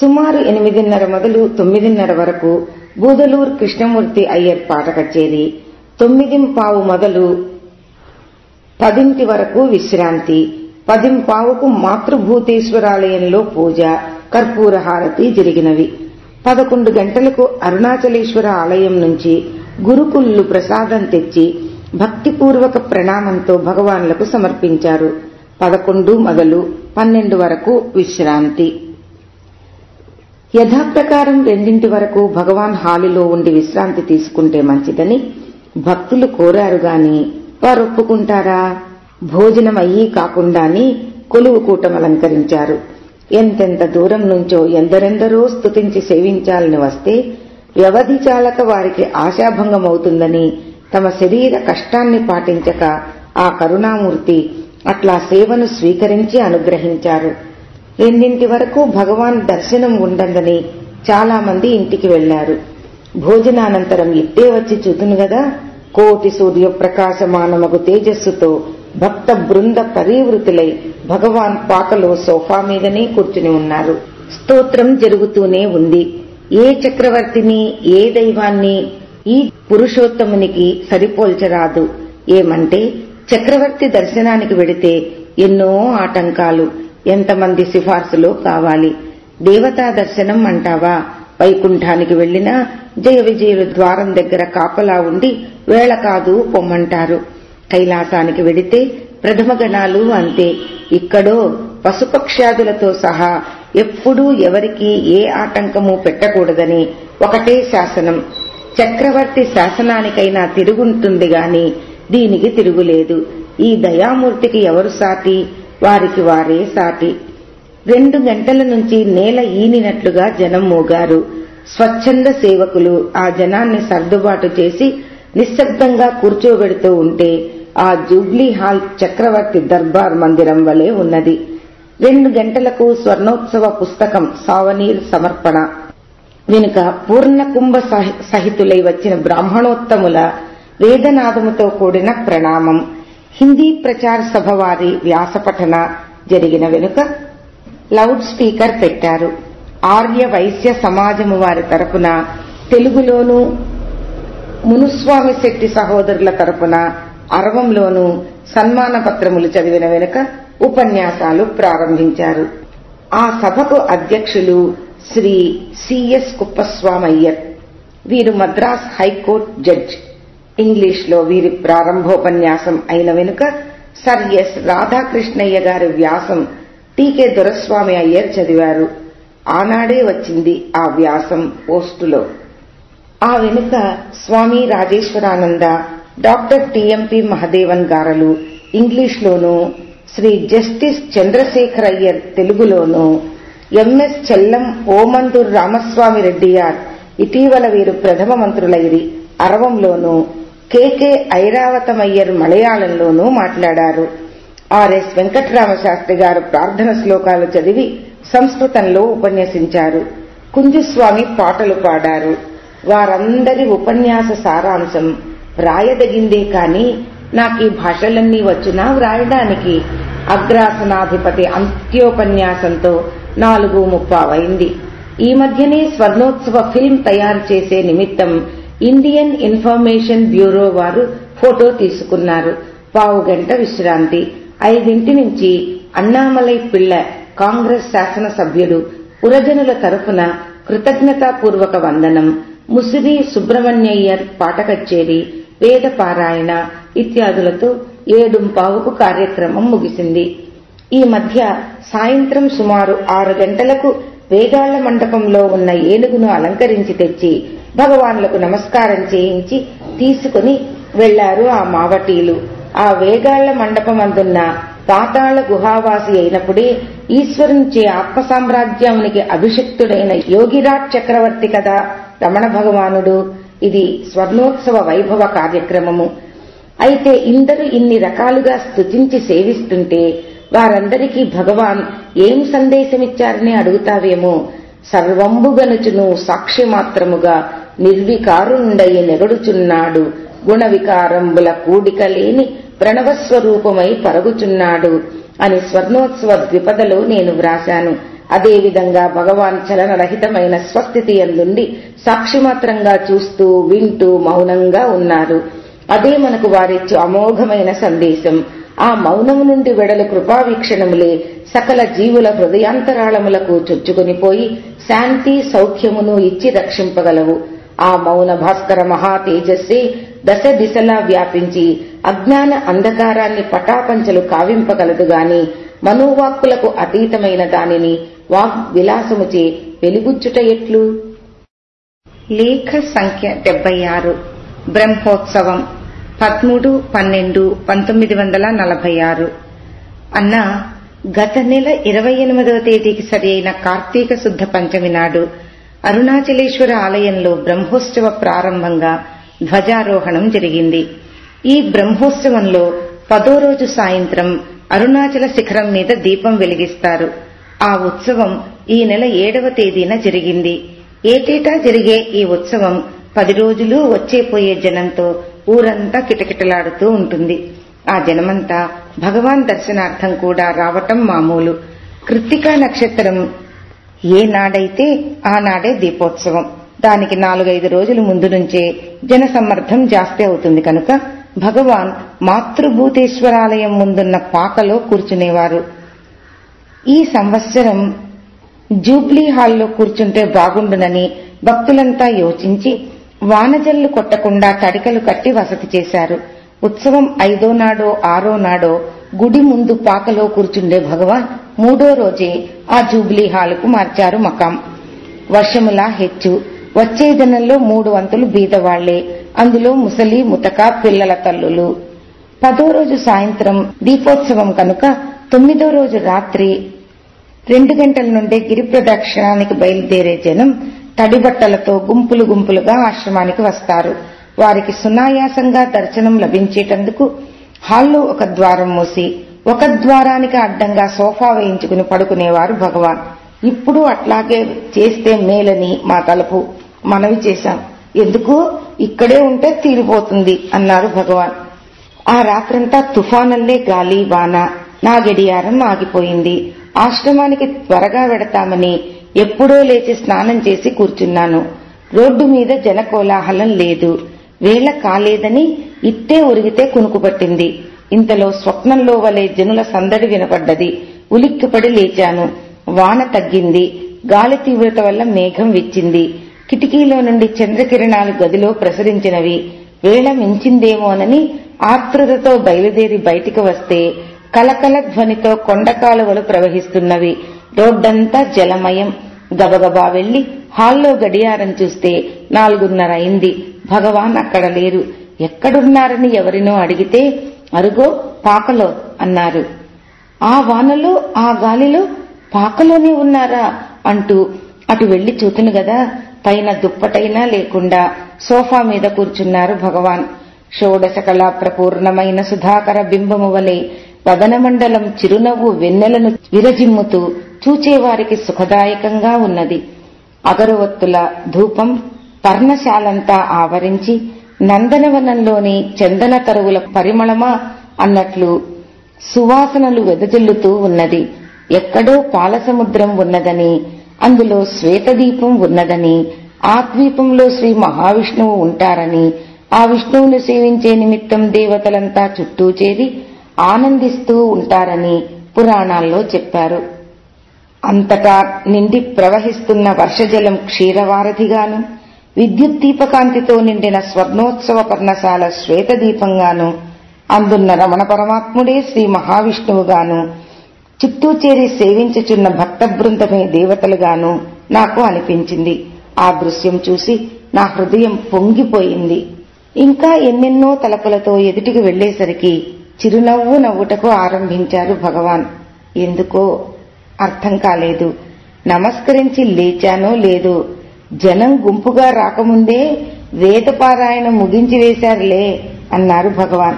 సుమారు ఎనిమిదిన్నర మొదలు తొమ్మిదిన్నర వరకు బూదలూరు కృష్ణమూర్తి అయ్యర్ పాట కచేరి తొమ్మిదింపావు మొదలు పదింటి వరకు విశ్రాంతి పదింపావుకు మాతృభూతేశ్వరాలయంలో పూజ కర్పూర హారతి జరిగినవి పదకొండు గంటలకు అరుణాచలేశ్వర ఆలయం నుంచి గురుకుల్లు ప్రసాదం తెచ్చి భక్తిపూర్వక ప్రణామంతో భగవాన్లకు సమర్పించారు. పదకొండు మొదలు పన్నెండు వరకు విశ్రాంతి. యథాప్రకారం రెండింటి వరకు భగవాన్ హాలులో ఉండి విశ్రాంతి తీసుకుంటే మంచిదని భక్తులు కోరారు గాని వారు ఒప్పుకుంటారా? భోజనం అయ్యి కాకుండానే కొలువు కూటం అలంకరించారు. ఎంతెంత దూరం నుంచో ఎందరెందరో స్తుతించి సేవించాలని వస్తే వ్యవధి చాలక వారికి ఆశాభంగమవుతుందని తమ శరీర కష్టాన్ని పాటించక ఆ కరుణామూర్తి అట్లా సేవను స్వీకరించి అనుగ్రహించారు. రెండింటి వరకు భగవాన్ దర్శనం ఉండందని చాలా మంది ఇంటికి వెళ్ళారు భోజనానంతరం ఇట్టే వచ్చి చూతును గదా కోటి సూర్యప్రకాశమానమగు తేజస్సుతో భక్త బృంద పరివృతులై భగవాన్ పాకలో సోఫా మీదనే కూర్చుని ఉన్నారు. స్తోత్రం జరుగుతూనే ఉంది. ఏ చక్రవర్తిని ఏ దైవాన్ని ఈ పురుషోత్తమునికి సరిపోల్చరాదు. ఏమంటే చక్రవర్తి దర్శనానికి వెడితే ఎన్నో ఆటంకాలు ఎంతమంది సిఫార్సులో కావాలి. దేవతా దర్శనం అంటావా? వైకుంఠానికి వెళ్ళినా జయ విజయులు ద్వారం దగ్గర కాపలా ఉండి వేళ కాదు పొమ్మంటారు. కైలాసానికి వెడితే ప్రథమ గణాలు అంతే. ఇక్కడో పశుపక్ష్యాదులతో సహా ఎప్పుడూ ఎవరికి ఏ ఆటంకము పెట్టకూడదని ఒకటే శాసనం. చక్రవర్తి శాసనానికైనా తిరుగుంటుంది గాని దీనికి తిరుగులేదు. ఈ దయామూర్తికి ఎవరు సాటి? వారికి వారే సాటి. రెండు గంటల నుంచి నేల ఈనినట్లుగా జనం మోగారు. స్వచ్ఛంద సేవకులు ఆ జనాన్ని సర్దుబాటు చేసి నిశ్శబ్దంగా కూర్చోబెడుతూ ఉంటే ఆ జూబ్లీ హాల్ చక్రవర్తి దర్బార్ మందిరం వలె ఉన్నది. రెండు గంటలకు స్వర్ణోత్సవ పుస్తకం సావనీర్ సమర్పణ. వెనుక పూర్ణకుంభ సహితులై వచ్చిన బ్రాహ్మణోత్తముల వేదనాదముతో కూడిన ప్రణామం. హిందీ ప్రచార సభ వారి వ్యాసపఠన జరిగిన వెనుక లౌడ్ స్పీకర్ పెట్టారు. ఆర్య వైశ్య సమాజము వారి తరపున తెలుగులోనూ మునుస్వామి శెట్టి సహోదరుల తరపున అరవంలోనూ సన్మాన పత్రములు చదివిన వెనుక ఉపన్యాసాలు ప్రారంభించారు. ఆ సభకు అధ్యక్షులు శ్రీ సిఎస్ కుప్పస్వామయ్యర్ వీరు మద్రాస్ హైకోర్టు జడ్జ్. ఇంగ్లీష్లో వీరి ప్రారంభోపన్యాసం అయిన వెనుక సర్ ఎస్ రాధాకృష్ణయ్య గారి వ్యాసం టీకే దొరస్వామి అయ్యర్ చదివారు. ఆనాడే వచ్చింది ఆ వ్యాసం పోస్టులో. ఆ వెనుక స్వామి రాజేశ్వరానంద డాక్టర్ టిఎంపి మహదేవన్ గారలు ఇంగ్లీష్లోనూ శ్రీ జస్టిస్ చంద్రశేఖర్ అయ్యర్ తెలుగులోనూ ఎంఎస్ చెల్లం ఓమందూర్ రామస్వామి రెడ్డియార్ ఇటీవల వీరు ప్రథమ మంత్రులైరి అరవంలోనూ కెకే ఐరావతమయ్యర్ మలయాళంలోనూ మాట్లాడారు. ఆర్ఎస్ వెంకటరామశాస్త్రి గారు ప్రార్థన శ్లోకాలు చదివి సంస్కృతంలో ఉపన్యసించారు. కుంజుస్వామి పాటలు పాడారు. వారందరి ఉపన్యాస సారాంశం వ్రాయదగిందే కాని నాకు ఈ భాషలన్నీ వచ్చినా వ్రాయడానికి అగ్రాసనాధిపతి అంత్యోపన్యాసంతో నాలుగు ముప్పావైంది. ఈ మధ్యనే స్వర్ణోత్సవ ఫిల్మ్ తయారు చేసే నిమిత్తం ఇండియన్ ఇన్ఫర్మేషన్ బ్యూరో వారు ఫోటో తీసుకున్నారు. పావు గంట విశ్రాంతి. ఐదింటి నుంచి అన్నామలై పిళ్ళ కాంగ్రెస్ శాసనసభ్యుడు పురజనుల తరఫున కృతజ్ఞతాపూర్వక వందనం. ముసిరి సుబ్రహ్మణ్యయ్యర్ పాట కచ్చేరి వేద పారాయణ ఇత్యాదులతో ఏడుంపావుకు కార్యక్రమం ముగిసింది. ఈ మధ్య సాయంత్రం సుమారు ఆరు గంటలకు వేగాళ్ళ మండపంలో ఉన్న ఏనుగును అలంకరించి తెచ్చి భగవాన్లకు నమస్కారం చేయించి తీసుకుని వెళ్ళారు ఆ మావటీలు. ఆ వేగాళ్ళ మండపం అందున్న పాతాళ గుహావాసి అయినప్పుడే ఈశ్వరునిచే ఆత్మ సామ్రాజ్యానికి అభిషిక్తుడైన యోగిరాజ్ చక్రవర్తి కదా రమణ భగవానుడు. ఇది స్వర్ణోత్సవ వైభవ కార్యక్రమము. అయితే ఇందరూ ఇన్ని రకాలుగా స్తుతించి సేవిస్తుంటే వారందరికీ భగవాన్ ఏం సందేశమిచ్చారని అడుగుతావేమో? సర్వంబుగనుచును సాక్షి మాత్రముగా నిర్వికారుండయి నెగడుచున్నాడు గుణ వికారంబుల కూడిక లేని ప్రణవస్వరూపమై పరుగుచున్నాడు అని స్వర్ణోత్సవ ద్విపదలో నేను వ్రాశాను. అదేవిధంగా భగవాన్ చలనరహితమైన స్వస్థితి అందుండి సాక్షిమాత్రంగా చూస్తూ వింటూ మౌనంగా ఉన్నారు. అదే మనకు వారిచ్చు అమోఘమైన సందేశం. ఆ మౌనము నుండి వెడలు కృపావీక్షణములే సకల జీవుల హృదయాంతరాళములకు చొచ్చుకునిపోయి శాంతి సౌఖ్యమును ఇచ్చి రక్షింపగలవు. ఆ మౌన భాస్కర మహా తేజస్సే దశ దిశలా వ్యాపించి అజ్ఞాన అంధకారాన్ని పటాపంచలు కావింపగలదు గాని మనోవాక్కులకు అతీతమైన దానిని వాగ్ విలాసముచే వెలుగుచ్చుట ఎట్లు? లేఖ సంఖ్య డెబ్బై ఆరు బ్రహ్మోత్సవం. పదమూడు పన్నెండు పంతొమ్మిది వందల నలభై ఆరు అన్న గత నెల ఇరవై ఎనిమిదవ తేదీకి సరి అయిన కార్తీక శుద్ధ పంచమి నాడు అరుణాచలేశ్వర ఆలయంలో బ్రహ్మోత్సవ ప్రారంభంగా ధ్వజారోహణం జరిగింది. ఈ బ్రహ్మోత్సవంలో పదో రోజు సాయంత్రం అరుణాచల శిఖరం మీద దీపం వెలిగిస్తారు. ఆ ఉత్సవం ఈ నెల ఏడవ తేదీన జరిగింది. ఏటేటా జరిగే ఈ ఉత్సవం పది రోజులు వచ్చేపోయే జనంతో ఊరంతా కిటకిటలాడుతూ ఉంటుంది. ఆ జనమంతా భగవాన్ దర్శనార్థం కూడా రావటం మామూలు. కృత్తికా నక్షత్రం ఏ నాడైతే ఆనాడే దీపోత్సవం. దానికి నాలుగైదు రోజుల ముందు నుంచే జన సమ్మర్ధం జాస్తి అవుతుంది కనుక భగవాన్ మాతృభూతేశ్వరాలయం ముందున్న పాకలో కూర్చునేవారు. ఈ సంవత్సరం జూబ్లీ హాల్లో కూర్చుంటే బాగుండునని భక్తులంతా యోచించి వానజల్లు కొట్టకుండా తడికలు కట్టి వసతి చేశారు. ఉత్సవం ఐదో నాడో ఆరో నాడో గుడి ముందు పాకలో కూర్చుండే భగవాన్ మూడో రోజే ఆ జూబ్లీ హాలుకు మార్చారు మకాం. వర్షములా హెచ్చు. వచ్చే దినంలో మూడు వంతులు బీదవాళ్ళే. అందులో ముసలి ముతక పిల్లల తల్లులు. పదో రోజు సాయంత్రం దీపోత్సవం కనుక తొమ్మిదో రోజు రాత్రి రెండు గంటల నుండే గిరి ప్రదక్షిణానికి బయలుదేరే జనం తడిబట్టలతో గుంపులు గుంపులుగా ఆశ్రమానికి వస్తారు. వారికి సునాయాసంగా దర్శనం లభించేటందుకు హాల్లో ఒక ద్వారం మూసి ఒక ద్వారానికి అడ్డంగా సోఫా వేయించుకుని పడుకునేవారు భగవాన్. ఇప్పుడు అట్లాగే చేస్తే మేలని మా తలుపు మనవి చేశాం. ఎందుకు? ఇక్కడే ఉంటే తీరిపోతుంది అన్నారు భగవాన్. ఆ రాత్రంతా తుఫానల్లే గాలి వాన నా గడియారం ఆగిపోయింది. ఆశ్రమానికి త్వరగా వెడతామని ఎప్పుడో లేచి స్నానం చేసి కూర్చున్నాను. రోడ్డు మీద జన కోలాహలం లేదు. వేళ కాలేదని ఇట్టే ఉరిగితే కునుకుపట్టింది ఇంతలో స్వప్నంలో వలె జనుల సందడి వినపడ్డది. ఉలిక్కిపడి లేచాను. వాన తగ్గింది. గాలి తీవ్రత వల్ల మేఘం విచ్చింది. కిటికీలో నుండి చంద్రకిరణాలు గదిలో ప్రసరించినవి. వేళ మించిందేమోనని ఆతృతతో బయలుదేరి బయటికి వస్తే కలకల ధ్వనితో కొండ కాలువలు ప్రవహిస్తున్నవి. రోడ్డంతా జలమయం. గబగబా వెళ్ళి హాల్లో గడియారం చూస్తే నాలుగున్నర అయింది. భగవాన్ అక్కడ లేరు. ఎక్కడున్నారని ఎవరినో అడిగితే అరుగో పాకలో అన్నారు. ఆ వానలో ఆ గాలిలో పాకలోనే ఉన్నారా? అంటూ అటు వెళ్ళి చూతును గదా. పైన దుప్పటైనా లేకుండా సోఫా మీద కూర్చున్నారు భగవాన్. షోడశ కళా ప్రపూర్ణమైన సుధాకర బింబము వలె పవనమండలం చిరునవ్వు వెన్నెలను విరజిమ్ముతూ చూచేవారికి సుఖదాయకంగా ఉన్నది. అగరవత్తుల ధూపం పర్ణశాలంతా ఆవరించి నందనవనంలోని చందన తరువుల పరిమళమా అన్నట్లు సువాసనలు వెదజల్లుతూ ఉన్నది. ఎక్కడో పాలసముద్రం ఉన్నదని అందులో శ్వేతదీపం ఉన్నదని ఆ ద్వీపంలో శ్రీ మహావిష్ణువు ఉంటారని ఆ విష్ణువును సేవించే నిమిత్తం దేవతలంతా చుట్టూ చేరి ఆనందిస్తూ ఉంటారని పురాణాల్లో చెప్పారు. అంతటా నిండి ప్రవహిస్తున్న వర్షజలం క్షీరవారధిగాను విద్యుత్ దీపకాంతితో నిండిన స్వర్ణోత్సవ పర్ణశాల శ్వేతదీపంగాను అందున్న రమణ పరమాత్ముడే శ్రీ మహావిష్ణువుగాను చుట్టూ చేరి సేవించుచున్న భక్త బృందమే దేవతలుగాను నాకు అనిపించింది. ఆ దృశ్యం చూసి నా హృదయం పొంగిపోయింది. ఇంకా ఎన్నెన్నో తలపులతో ఎదుటికి వెళ్ళేసరికి చిరునవ్వు నవ్వుటకు ఆరంభించారు భగవాన్. ఎందుకో అర్థం కాలేదు. నమస్కరించి లేచానో లేదో జనం గుంపుగా రాకముందే వేదపారాయణ ముగించి వేశారులే అన్నారు భగవాన్.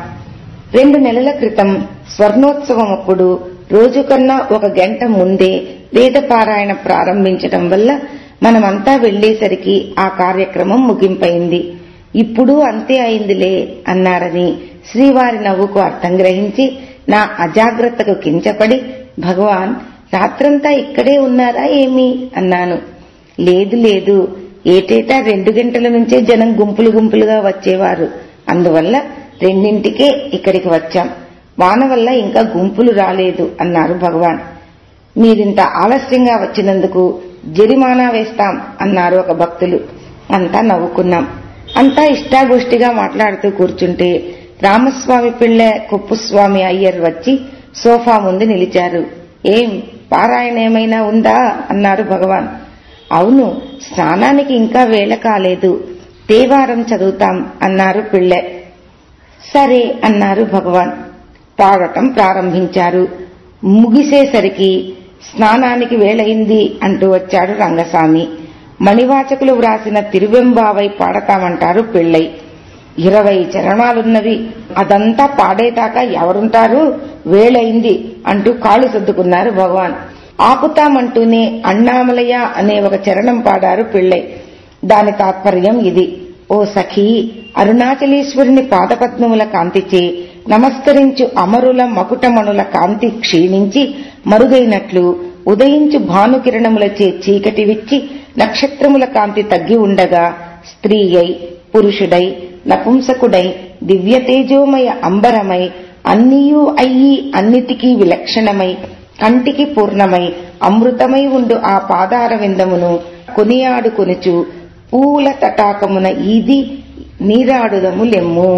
రెండు నెలల క్రితం స్వర్ణోత్సవం అప్పుడు రోజు కన్నా ఒక గంట ముందే వేదపారాయణ ప్రారంభించటం వల్ల మనమంతా వెళ్ళేసరికి ఆ కార్యక్రమం ముగింపైంది ఇప్పుడు అంతే అయిందిలే అన్నారని శ్రీవారి నవ్వుకు అర్థం గ్రహించి నా అజాగ్రత్తకు కించపడి భగవాన్ రాత్రంతా ఇక్కడే ఉన్నారా ఏమి? అన్నాను. లేదు లేదు. ఏటేటా రెండు గంటల నుంచే జనం గుంపులు గుంపులుగా వచ్చేవారు. అందువల్ల రెండింటికే ఇక్కడికి వచ్చాం. వాన వల్ల ఇంకా గుంపులు రాలేదు అన్నారు భగవాన్. మీరింత ఆలస్యంగా వచ్చినందుకు జరిమానా వేస్తాం అన్నారు ఒక భక్తులు. అంతా నవ్వుకున్నాం. అంతా ఇష్టాగోష్టిగా మాట్లాడుతూ కూర్చుంటే రామస్వామి పిళ్ళ కుప్పుస్వామి అయ్యర్ వచ్చి సోఫా ముందు నిలిచారు. ఏం పారాయణ ఏమైనా ఉందా? అన్నారు భగవాన్. అవును స్నానానికి ఇంకా వేళ కాలేదు. దేవారం చదువుతాం అన్నారు పిళ్ళె. సరే అన్నారు భగవాన్. పాడటం ప్రారంభించారు. ముగిసేసరికి స్నానానికి వేళయింది అంటూ వచ్చాడు రంగస్వామి. మణివాచకులు వ్రాసిన తిరువెంబావై పాడతామంటారు పెళ్ళై. ఇరవై చరణాలున్నవి. అదంతా పాడేదాకా ఎవరుంటారు? వేళయింది అంటూ కాళ్ళు సర్దుకున్నారు భగవాన్. ఆపుతామంటూనే అన్నామలయ అనే ఒక చరణం పాడారు పెళ్ళై. దాని తాత్పర్యం ఇది. ఓ సఖీ అరుణాచలేశ్వరుని పాదపద్మముల కాంతిచే నమస్కరించు అమరుల మకుటమణుల కాంతి క్షీణించి మరుగైనట్లు ఉదయించు భానుకిరణములచే చీకటి విచ్చి నక్షత్రముల కాంతి తగ్గి ఉండగా స్త్రీ అయి పురుషుడై నపుంసకుడై దివ్యతేజోమయ అంబరమై అన్నీయూ అయ్యి అన్నిటికీ విలక్షణమై కంటికి పూర్ణమై అమృతమై ఉండు ఆ పాదార విందమును కొనియాడుకొనుచు పూల తటాకమున ఈది నీరాడుదము లెమ్ము.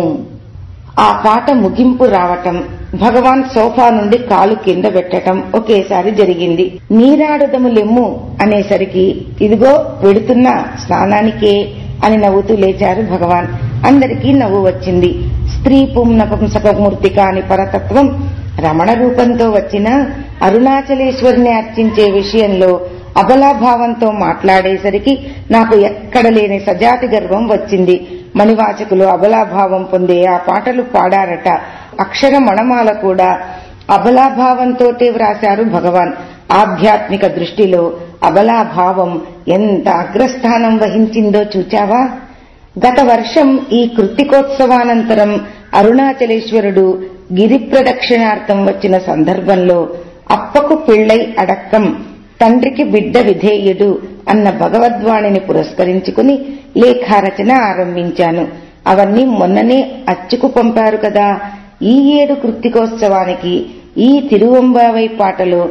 ఆ పాట ముగింపు రావటం భగవాన్ సోఫా నుండి కాలు కింద పెట్టటం ఒకేసారి జరిగింది. నీరాడుదము లెమ్ము అనేసరికి ఇదిగో వెడుతున్నా స్నానానికే అని నవ్వుతూ లేచారు భగవాన్. అందరికీ నవ్వు వచ్చింది. స్త్రీ పుంనపంసకమూర్తి కాని పరతత్వం రమణ రూపంతో వచ్చిన అరుణాచలేశ్వరిని అర్చించే విషయంలో అబలాభావంతో మాట్లాడేసరికి నాకు ఎక్కడ లేని సజాతి గర్వం వచ్చింది. మణివాచకులు అబలాభావం పొందే ఆ పాటలు పాడారట. అక్షర మణమాల కూడా అబలాభావంతోటే వ్రాశారు భగవాన్. ఆధ్యాత్మిక దృష్టిలో అబలాభావం ఎంత అగ్రస్థానం వహించిందో చూచావా? గత వర్షం ఈ కృత్తికోత్సవానంతరం అరుణాచలేశ్వరుడు గిరి ప్రదక్షిణార్థం వచ్చిన సందర్భంలో అప్పకు పిళ్ళై అడక్కం తండ్రికి బిడ్డ విధేయుడు అన్న భగవద్వాణిని పురస్కరించుకుని లేఖారచన ఆరంభించాను. అవన్నీ మొన్ననే అచ్చుకు పంపారు కదా. ఈ ఏడు కృత్తికోత్సవానికి ఈ తిరువంబావై పాటలో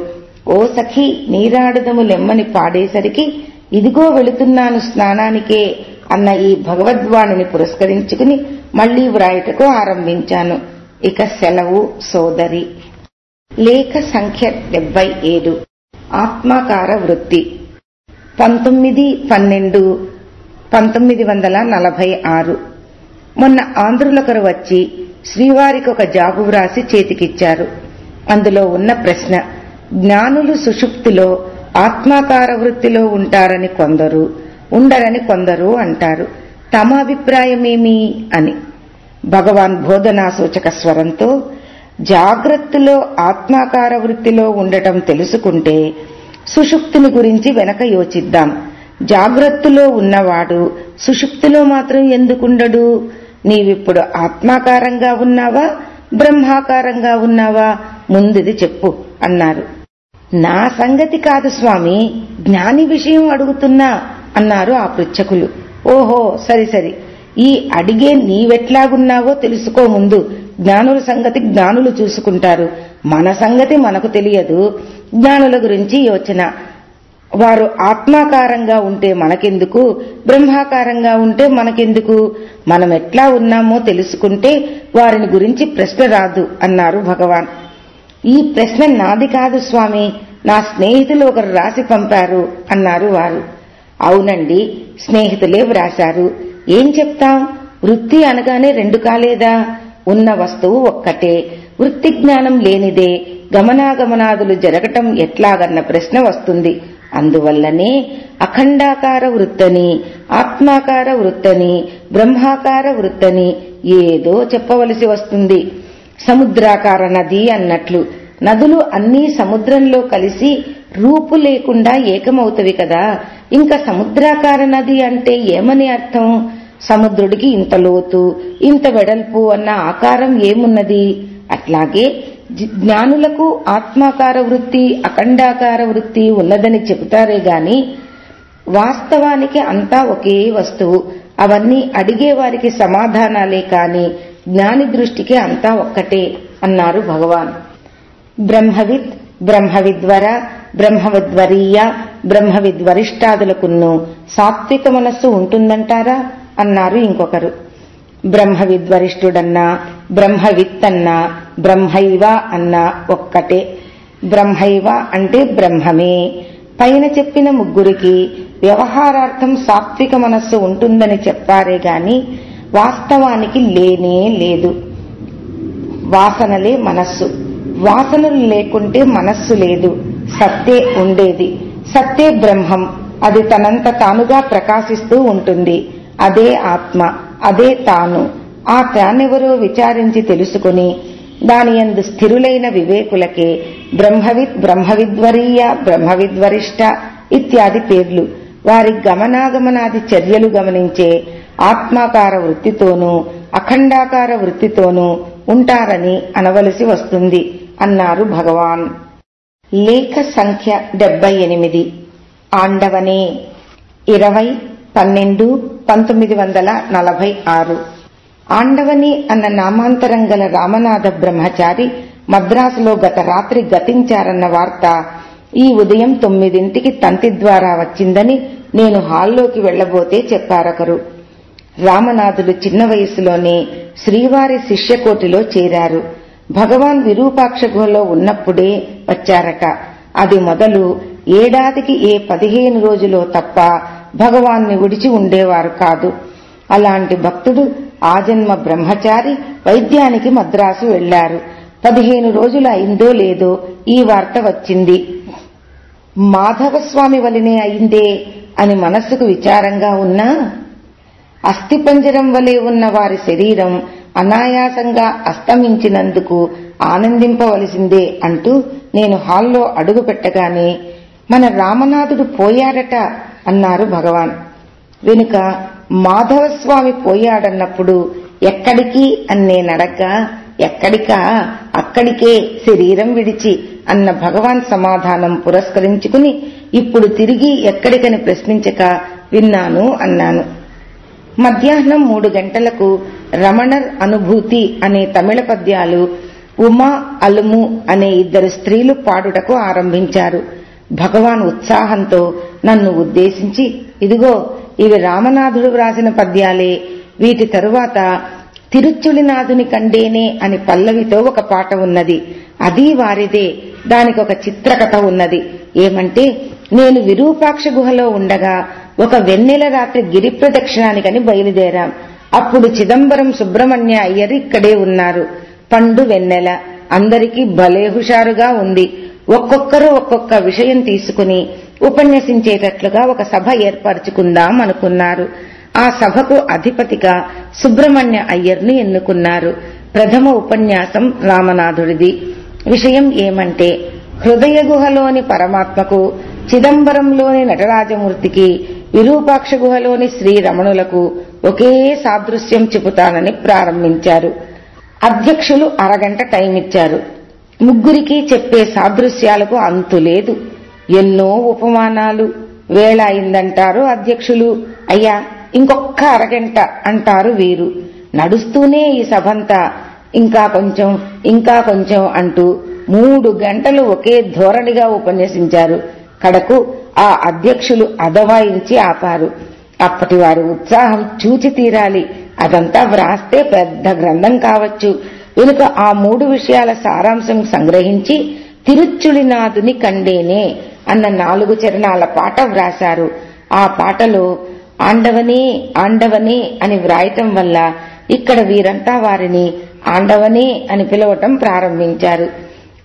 ఓ సఖి నీరాడుదము లెమ్మని పాడేసరికి ఇదిగో వెళుతున్నాను స్నానానికే అన్న ఈ భగవద్వాణిని పురస్కరించుకుని మళ్ళీ వ్రాయుటకు ఆరంభించాను. ఇక సెలవు సోదరి. లేఖ సంఖ్య డెబ్బై ఏడు. ఆత్మాకార వృత్తి. పంతొమ్మిది పన్నెండు పంతొమ్మిది వందల నలభై ఆరు. మొన్న ఆంధ్రులొకరు వచ్చి శ్రీవారికి ఒక జాబు వ్రాసి చేతికిచ్చారు. అందులో ఉన్న ప్రశ్న జ్ఞానులు సుషుప్తిలో ఆత్మాకార వృత్తిలో ఉంటారని కొందరు ఉండరని కొందరు అంటారు. తమ అభిప్రాయమేమి అని. భగవాన్ బోధనా సూచక స్వరంతో జాగ్రత్తలో ఆత్మాకార వృత్తిలో ఉండటం తెలుసుకుంటే సుషుప్తిని గురించి వెనక యోచిద్దాం. జాగ్రత్తలో ఉన్నవాడు సుషుప్తిలో మాత్రం ఎందుకుండడు? నీవిప్పుడు ఆత్మాకారంగా ఉన్నావా? బ్రహ్మాకారంగా ఉన్నావా? ముందుది చెప్పు అన్నారు. నా సంగతి కాదు స్వామి జ్ఞాని విషయం అడుగుతున్నా అన్నారు ఆ పృచ్ఛకులు. ఓహో సరి సరి. ఈ అడిగే నీవెట్లాగున్నావో తెలుసుకో ముందు. జ్ఞానుల సంగతి జ్ఞానులు చూసుకుంటారు. మన సంగతి మనకు తెలియదు. జ్ఞానుల గురించి యోచన. వారు ఆత్మాకారంగా ఉంటే మనకెందుకు? బ్రహ్మాకారంగా ఉంటే మనకెందుకు? మనం ఎట్లా ఉన్నామో తెలుసుకుంటే వారిని గురించి ప్రశ్న రాదు అన్నారు భగవాన్. ఈ ప్రశ్న నాది కాదు స్వామి నా స్నేహితులు ఒకరు రాసి పంపారు అన్నారు వారు. అవునండి స్నేహితులే వ్రాశారు. ఏం చెప్తాం? వృత్తి అనగానే రెండు కాలేదా? ఉన్న వస్తువు ఒక్కటే. వృత్తి జ్ఞానం లేనిదే గమనాగమనాదులు జరగటం ఎట్లాగన్న ప్రశ్న వస్తుంది. అందువల్లనే అఖండాకార వృత్తని ఆత్మాకార వృత్తని బ్రహ్మాకార వృత్తని ఏదో చెప్పవలసి వస్తుంది. సముద్రాకార నది అన్నట్లు. నదులు అన్నీ సముద్రంలో కలిసి రూపు లేకుండా ఏకమవుతవి కదా. ఇంకా సముద్రాకార నది అంటే ఏమని అర్థం? సముద్రుడికి ఇంత లోతు ఇంత వెడల్పు అన్న ఆకారం ఏమున్నది? అట్లాగే జ్ఞానులకు ఆత్మాకార వృత్తి అఖండాకార వృత్తి ఉన్నదని చెబుతారే గాని వాస్తవానికి అంతా ఒకే వస్తువు. అవన్నీ అడిగే వారికి సమాధానాలే కాని జ్ఞాని దృష్టికి అంతా ఒక్కటే అన్నారు భగవాన్. బ్రహ్మవిత్ బ్రహ్మవిద్వర బ్రహ్మవిద్వరీయ బ్రహ్మవిద్వరిష్టాదులకును సాత్విక మనస్సు ఉంటుందంటారా? అన్నారు ఇంకొకరు. బ్రహ్మవిద్వరిష్ఠుడన్నా బ్రహ్మవిత్తన్నా బ్రహ్మైవ అన్నా ఒక్కటే. బ్రహ్మైవ అంటే బ్రహ్మమే. పైన చెప్పిన ముగ్గురికి వ్యవహారార్థం సాత్విక మనస్సు ఉంటుందని చెప్పారే గాని వాస్తవానికి లేనే లేదు. వాసనలే మనస్సు. వాసనలు లేకుంటే మనస్సు లేదు. సత్తే ఉండేది. సత్తే బ్రహ్మం. అది తనంత తానుగా ప్రకాశిస్తూ ఉంటుంది. అదే ఆత్మ. అదే తాను. ఆ తానెవరో విచారించి తెలుసుకుని దాని యందు స్థిరులైన వివేకులకే బ్రహ్మవిత్ బ్రహ్మవిద్వరీయ బ్రహ్మవిద్వరిష్ట ఇత్యాది పేర్లు. వారి గమనాగమనాది చర్యలు గమనించే ఆత్మాకార వృత్తితోనూ అఖండాకార వృత్తితోనూ ఉంటారని అనవలసి వస్తుంది అన్నారు భగవాన్. లేఖ సంఖ్య డెబ్బై ఎనిమిది. ఆండవనే. ఇరవై పన్నెండు పంతొమ్మిది వందల నలభై ఆరు. ఆండవని అన్న నామాంతరం గల రామనాథ బ్రహ్మచారి మద్రాసులో గత రాత్రి గతించారన్న వార్త ఈ ఉదయం తొమ్మిదింటికి తంతి ద్వారా వచ్చిందని నేను హాల్లోకి వెళ్ళబోతే చెప్పారొకరు. రామనాథుడు చిన్న వయసులోనే శ్రీవారి శిష్యకోటిలో చేరారు. భగవాన్ విరూపాక్ష గుహలో ఉన్నప్పుడే వచ్చారట. అది మొదలు ఏడాదికి ఏ పదిహేను రోజులో తప్ప భగవాన్ని విడిచి ఉండేవారు కాదు. అలాంటి భక్తుడు ఆజన్మ బ్రహ్మచారి వైద్యానికి మద్రాసు వెళ్ళారు పదిహేను రోజులు అయిందో లేదో ఈ వార్త వచ్చింది. మాధవస్వామి వలనే అయిందే అని మనస్సుకు విచారంగా ఉన్నా అస్థిపంజరం వలె ఉన్న వారి శరీరం అనాయాసంగా అస్తమించినందుకు ఆనందింపవలసిందే అంటూ నేను హాల్లో అడుగు పెట్టగానే మన రామనాథుడు పోయాడట అన్నారు భగవాన్. వెనుక మాధవస్వామి పోయాడన్నప్పుడు ఎక్కడికి అన్నే నడక? ఎక్కడికా? అక్కడికే శరీరం విడిచి అన్న భగవాన్ సమాధానం పురస్కరించుకుని ఇప్పుడు తిరిగి ఎక్కడికని ప్రశ్నించక విన్నాను అన్నాను. మధ్యాహ్నం మూడు గంటలకు రమణర్ అనుభూతి అనే తమిళ పద్యాలు ఉమా అలుము అనే ఇద్దరు స్త్రీలు పాడుటకు ఆరంభించారు. భగవాన్ ఉత్సాహంతో నన్ను ఉద్దేశించి ఇదిగో ఇవి రామనాథుడు వ్రాసిన పద్యాలే. వీటి తరువాత తిరుచులినాథుని కండేనే అని పల్లవితో ఒక పాట ఉన్నది. అది వారిదే. దానికి ఒక చిత్రకథ ఉన్నది. ఏమంటే నేను విరూపాక్ష గుహలో ఉండగా ఒక వెన్నెల రాత్రి గిరి ప్రదక్షిణానికని బయలుదేరాం. అప్పుడు చిదంబరం సుబ్రహ్మణ్య అయ్యర్ ఇక్కడే ఉన్నారు. పండు వెన్నెల. అందరికీ భలే హుషారుగా ఉంది. ఒక్కొక్కరు ఒక్కొక్క విషయం తీసుకుని ఉపన్యసించేటట్లుగా ఒక సభ ఏర్పరచుకుందాం అనుకున్నారు. ఆ సభకు అధిపతిగా సుబ్రహ్మణ్య అయ్యర్ను ఎన్నుకున్నారు. ప్రథమ ఉపన్యాసం రామనాథుడిది. విషయం ఏమంటే హృదయ గుహలోని పరమాత్మకు చిదంబరంలోని నటరాజమూర్తికి విరూపాక్ష గుహలోని శ్రీరమణులకు ఒకే సాదృశ్యం చెబుతానని ప్రారంభించారు. అధ్యక్షులు అరగంట టైం ఇచ్చారు ముగ్గురికి చెప్పే సాదృశ్యాలకు అంతులేదు ఎన్నో ఉపమానాలు వేళ అయిందంటారు అధ్యక్షులు. అయ్యా ఇంకొక్క అరగంట అంటారు వీరు. నడుస్తూనే ఈ సభంతా. ఇంకా కొంచెం ఇంకా కొంచెం అంటూ మూడు గంటలు ఒకే ధోరణిగా ఉపన్యసించారు. కడకు ఆ అధ్యక్షులు అదవాయించి ఆపారు. అప్పటి వారి ఉత్సాహం చూచి తీరాలి. అదంతా వ్రాస్తే పెద్ద గ్రంథం కావచ్చు. వెనుక ఆ మూడు విషయాల సారాంశం సంగ్రహించి తిరుచుడినాథుని కండేనే. అన్న నాలుగు చరణాల పాట వ్రాశారు. ఆ పాటలో ఆండవనే ఆండవనే అని వ్రాయటం వల్ల ఇక్కడ వీరంతా వారిని ఆండవనే అని పిలవటం ప్రారంభించారు.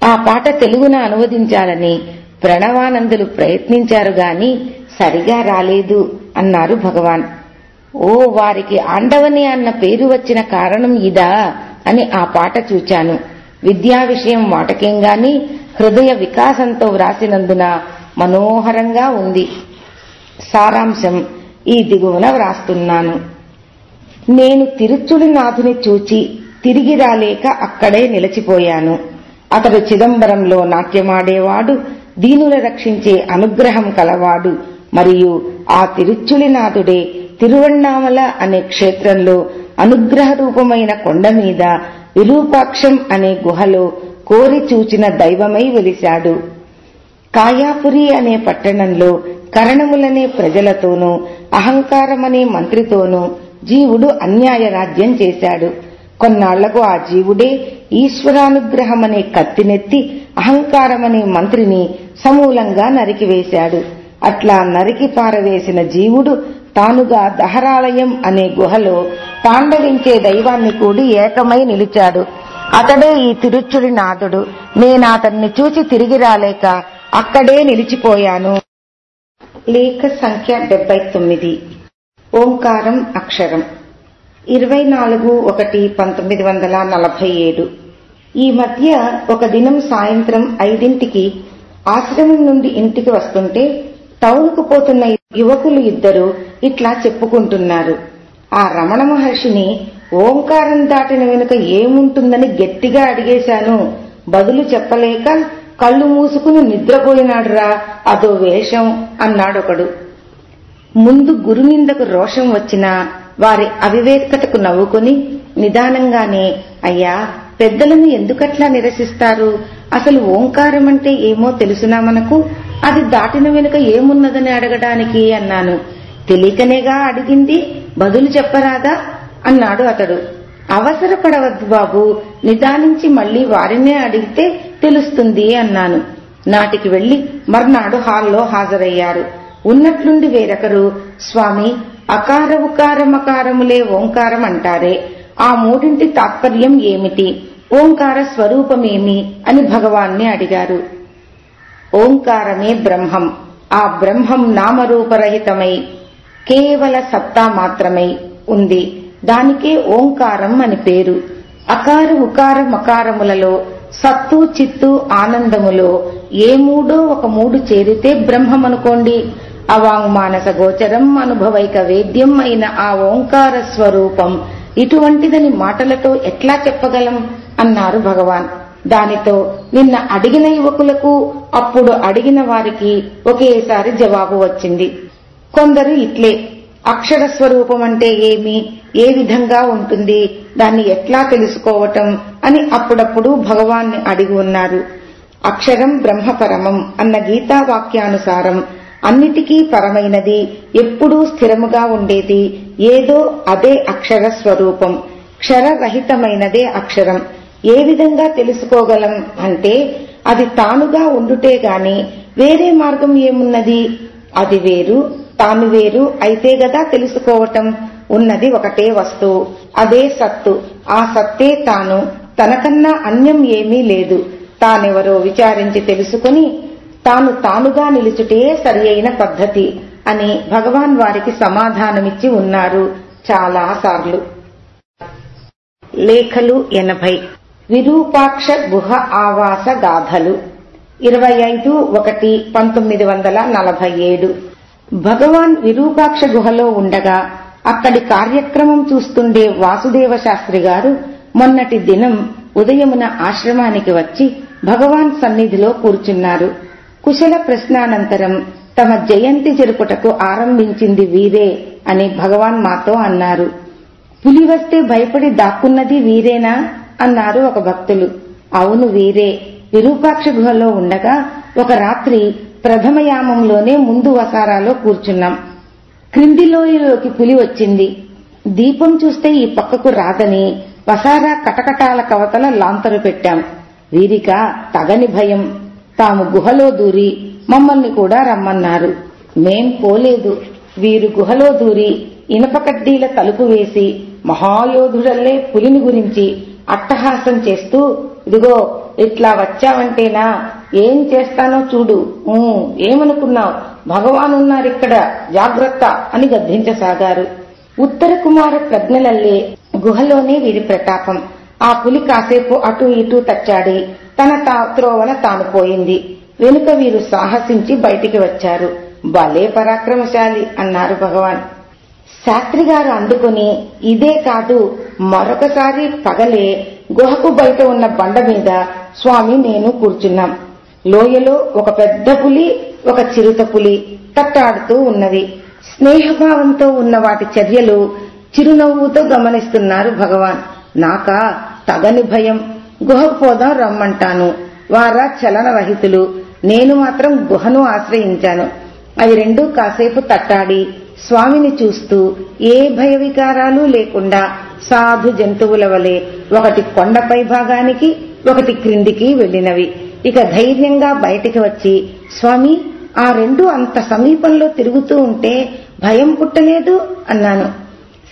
ఆ పాట తెలుగున అనువదించాలని ప్రణవానందులు ప్రయత్నించారు గాని సరిగా రాలేదు అన్నారు భగవాన్. ఓ వారికి ఆండవని అన్న పేరు వచ్చిన కారణం ఇదా అని ఆ పాట చూచాను. విద్యా విషయం వాటకేం గాని హృదయ వికాసంతో వ్రాసినందున మనోహరంగా ఉంది. సారాంశం ఈ దిగువన వ్రాస్తున్నాను. నేను తిరుచుడినాథుని చూచి తిరిగి రాలేక అక్కడే నిలిచిపోయాను. అతడు చిదంబరంలో నాట్యమాడేవాడు దీనుల రక్షించే అనుగ్రహం కలవాడు మరియు ఆ తిరుచులినాథుడే తిరువణ్ణామల అనే క్షేత్రంలో అనుగ్రహ రూపమైన కొండ మీద విరూపాక్షం అనే గుహలో కోరి చూచిన దైవమై వెలిశాడు. కాయాపురి అనే పట్టణంలో కరణములనే ప్రజలతోనూ అహంకారమనే మంత్రితోనూ జీవుడు అన్యాయ రాజ్యం చేశాడు. కొన్నాళ్ళకు ఆ జీవుడే ఈశ్వరానుగ్రహమనే కత్తినెత్తి అహంకారమనే మంత్రిని సమూలంగా నరికివేశాడు. అట్లా నరికి పారవేసిన జీవుడు తానుగా దహరాలయం అనే గుహలో తాండవించే దైవాన్ని కూడి ఏకమై నిలిచాడు. అతడే ఈ తిరుచుడి నాథుడు. నేనాతన్ని చూచి తిరిగి రాలేక అక్కడే నిలిచిపోయాను. లేఖ సంఖ్య డెబ్బై తొమ్మిది ఓంకారం అక్షరం. ఇరవై నాలుగు ఒకటి పంతొమ్మిది వందల నలభై ఏడు. ఈ మధ్య ఒక దినం సాయంత్రం ఐదింటికి ఆశ్రమం నుండి ఇంటికి వస్తుంటే టౌన్కు పోతున్న యువకులు ఇద్దరు ఇట్లా చెప్పుకుంటున్నారు. ఆ రమణ మహర్షిని ఓంకారం దాటిన వెనుక ఏముంటుందని గట్టిగా అడిగేశాను. బదులు చెప్పలేక కళ్ళు మూసుకుని నిద్రపోయినాడురా అదో వేషం అన్నాడొకడు. ముందు గురునిందకు రోషం వచ్చినా వారి అవివేకతకు నవ్వుకుని నిదానంగానే అయ్యా పెద్దలను ఎందుకట్లా నిరసిస్తారు? అసలు ఓంకారం అంటే ఏమో తెలుసునా మనకు? అది దాటిన వెనుక ఏమున్నదని అడగడానికి అన్నాను. తెలియకనేగా అడిగింది. బదులు చెప్పరాదా? అన్నాడు అతడు. అవసరపడవద్దు బాబు. నిదానించి మళ్ళీ వారినే అడిగితే తెలుస్తుంది అన్నాను. నాటికి వెళ్ళి మర్నాడు హాల్లో హాజరయ్యారు. ఉన్నట్లుండి వేరొకరు స్వామి అకార ఉకారమకారములే ఓంకారం అంటారే ఆ మూడింటి తాత్పర్యం ఏమిటి? ఓంకార స్వరూపమేమి? అని భగవాన్ని అడిగారు. ఓంకారమే బ్రహ్మం. ఆ బ్రహ్మం నామరూపరహితమై కేవల సత్తా మాత్రమై ఉంది. దానికే ఓంకారం అని పేరు. అకార ఉకార మకారములలో సత్తు చిత్తు ఆనందములో ఏ మూడో ఒక మూడు చేరితే బ్రహ్మమనుకోండి. అవాంగ్మానస గోచరం అనుభవైక వేద్యం అయిన ఆ ఓంకార స్వరూపం ఇటువంటిదని మాటలతో ఎట్లా చెప్పగలం? అన్నారు భగవాన్. దానితో నిన్న అడిగిన యువకులకు అప్పుడు అడిగిన వారికి ఒకేసారి జవాబు వచ్చింది. కొందరు ఇట్లే అక్షర స్వరూపం అంటే ఏమి ఏ విధంగా ఉంటుంది దాన్ని ఎట్లా తెలుసుకోవటం అని అప్పుడప్పుడు భగవాన్ని అడిగి ఉన్నారు. అక్షరం బ్రహ్మపరమం అన్న గీతా వాక్యానుసారం అన్నిటికీ పరమైనది ఎప్పుడూ స్థిరముగా ఉండేది ఏదో అదే అక్షర స్వరూపం క్షరరహితమైనదే అక్షరం. ఏ విధంగా తెలుసుకోగలం అంటే అది తానుగా ఉండుటే గాని వేరే మార్గం ఏమున్నది? అది వేరు తాను వేరు అయితే గదా తెలుసుకోవటం ఉన్నది ఒకటే వస్తువు. అదే సత్తు. ఆ సత్తే తాను తనకన్నా అన్యం ఏమీ లేదు. తానెవరో విచారించి తెలుసుకుని తాను తానుగా నిలుచుటే సరి అయిన పద్ధతి అని భగవాన్ వారికి సమాధానమిచ్చి ఉన్నారు చాలా సార్లు. లేఖలు ఎనభై. విరూపాక్ష గుహ ఆవాస గాథలు. ఇరవై ఐదు ఒకటి పంతొమ్మిది వందల నలభై ఏడు భగవాన్ విరూపాక్ష గుహలో ఉండగా అక్కడి కార్యక్రమం చూస్తుండే వాసుదేవ శాస్త్రి గారు మొన్నటి దినం ఉదయమున ఆశ్రమానికి వచ్చి భగవాన్ సన్నిధిలో కూర్చున్నారు. కుశల ప్రశ్నానంతరం తమ జయంతి జరుపుటకు ఆరంభించింది వీరే అని భగవాన్ మాతో అన్నారు. పులి వస్తే భయపడి దాక్కున్నది వీరేనా? అన్నారు ఒక భక్తులు. అవును వీరే. విరూపాక్ష గుహలో ఉండగా ఒక రాత్రి ప్రథమయామంలోనే ముందు వసారాలో కూర్చున్నాం. క్రింది లోయలోకి పులి వచ్చింది. దీపం చూస్తే ఈ పక్కకు రాదని వసారా కటకటాల కవతల లాంతరు పెట్టాం. వీరిక తగని భయం. తాము గుహలో దూరి మమ్మల్ని కూడా రమ్మన్నారు. మేం పోలేదు. వీరు గుహలో దూరి ఇనప కడ్డీల తలుపు వేసి మహాయోధుడల్లే పులిని గురించి అట్టహాసం చేస్తూ ఇదిగో ఇట్లా వచ్చావంటేనా? ఏం చేస్తానో చూడు. ఏమనుకున్నావు? భగవానున్నారిక్కడ. జాగ్రత్త అని గద్దించసాగారు. ఉత్తర కుమార ప్రజ్ఞలల్లే గుహలోనే వీరి ప్రతాపం. ఆ పులి కాసేపు అటు ఇటూ తచ్చాడి తన తా- త్రోవన తాను పోయింది. వెనుక వీరు సాహసించి బయటికి వచ్చారు. భలే పరాక్రమశాలి అన్నారు భగవాన్. శాస్త్రి గారు అందుకుని ఇదే కాదు మరొకసారి పగలే గుహకు బయట ఉన్న బండ మీద స్వామి నేను కూర్చున్నాం. లోయలో ఒక పెద్ద పులి ఒక చిరుత పులి తట్టాడుతూ ఉన్నవి స్నేహభావంతో ఉన్న వాటి చర్యలు చిరునవ్వుతో గమనిస్తున్నారు భగవాన్. నాకా తగని భయం. గుహకు పోదాం రమ్మంటాను. వారా చలన రహితులు. నేను మాత్రం గుహను ఆశ్రయించాను. అవి రెండూ కాసేపు తట్టాడి స్వామిని చూస్తూ ఏ భయ వికారాలు లేకుండా సాధు జంతువుల వలె ఒకటి కొండపై భాగానికి ఒకటి క్రిందికి వెళ్ళినవి ఇక ధైర్యంగా బయటికి వచ్చి స్వామి ఆ రెండు అంత సమీపంలో తిరుగుతూ ఉంటే భయం పుట్టలేదు అన్నాను.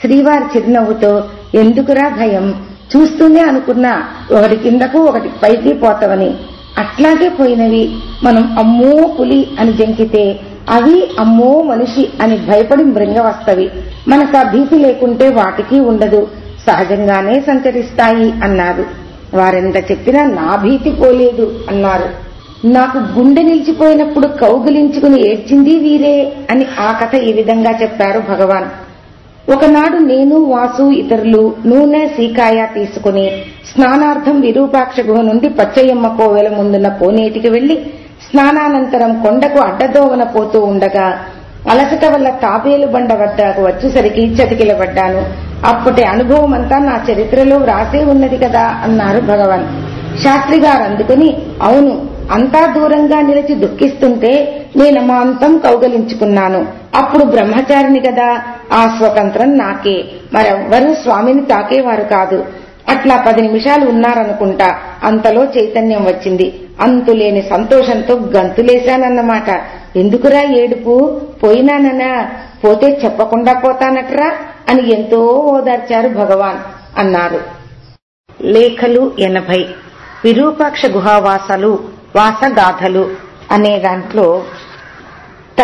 శ్రీవారి చిరునవ్వుతో ఎందుకురా భయం? చూస్తూనే అనుకున్నా ఒకటి కిందకు ఒకటి పైకి పోతావని. అట్లాగే పోయినవి. మనం అమ్మో పులి అని జంకితే అవి అమ్మో మనిషి అని భయపడి మృంగవస్తవి. మనకు ఆ భీతి లేకుంటే వాటికి ఉండదు. సహజంగానే సంచరిస్తాయి అన్నారు. వారెంత చెప్పినా నా భీతి పోలేదు అన్నారు. నాకు గుండె నిలిచిపోయినప్పుడు కౌగిలించుకుని ఏడ్చింది వీరే అని ఆ కథ ఈ విధంగా చెప్పారు భగవాన్. ఒకనాడు నేను వాసు ఇతరులు నూనె సీకాయ తీసుకుని స్నానార్థం విరూపాక్ష గుహ నుండి పచ్చయ్యమ్మ కోవెల ముందున్న కోనేటికి వెళ్ళి స్నానానంతరం కొండకు అడ్డదోవన పోతూ ఉండగా అలసట వల్ల తాబేలు బండ వద్దకు వచ్చేసరికి చతికిలబడ్డాను. అప్పటి అనుభవం అంతా నా చరిత్రలో వ్రాసే ఉన్నది కదా అన్నారు భగవాన్. శాస్త్రి గారు అందుకుని అవును అంతా దూరంగా నిలిచి దుఃఖిస్తుంటే నేను మాంతం కౌగలించుకున్నాను. అప్పుడు బ్రహ్మచారిని కదా ఆ స్వతంత్రం నాకే. మరెవ్వరూ స్వామిని తాకేవారు కాదు. అట్లా పది నిమిషాలు ఉన్నారనుకుంటా అంతలో చైతన్యం వచ్చింది. అంతులేని సంతోషంతో గంతులేశానన్నమాట. ఎందుకురా ఏడుపు? పోయినాననా పోతే చెప్పకుండా పోతానట్రా అని ఎంతో ఓదార్చారు భగవాన్ అన్నారు. లేఖలు ఎనభై. విరూపాక్ష గుహావాసలు వాసగాథలు అనే దాంట్లో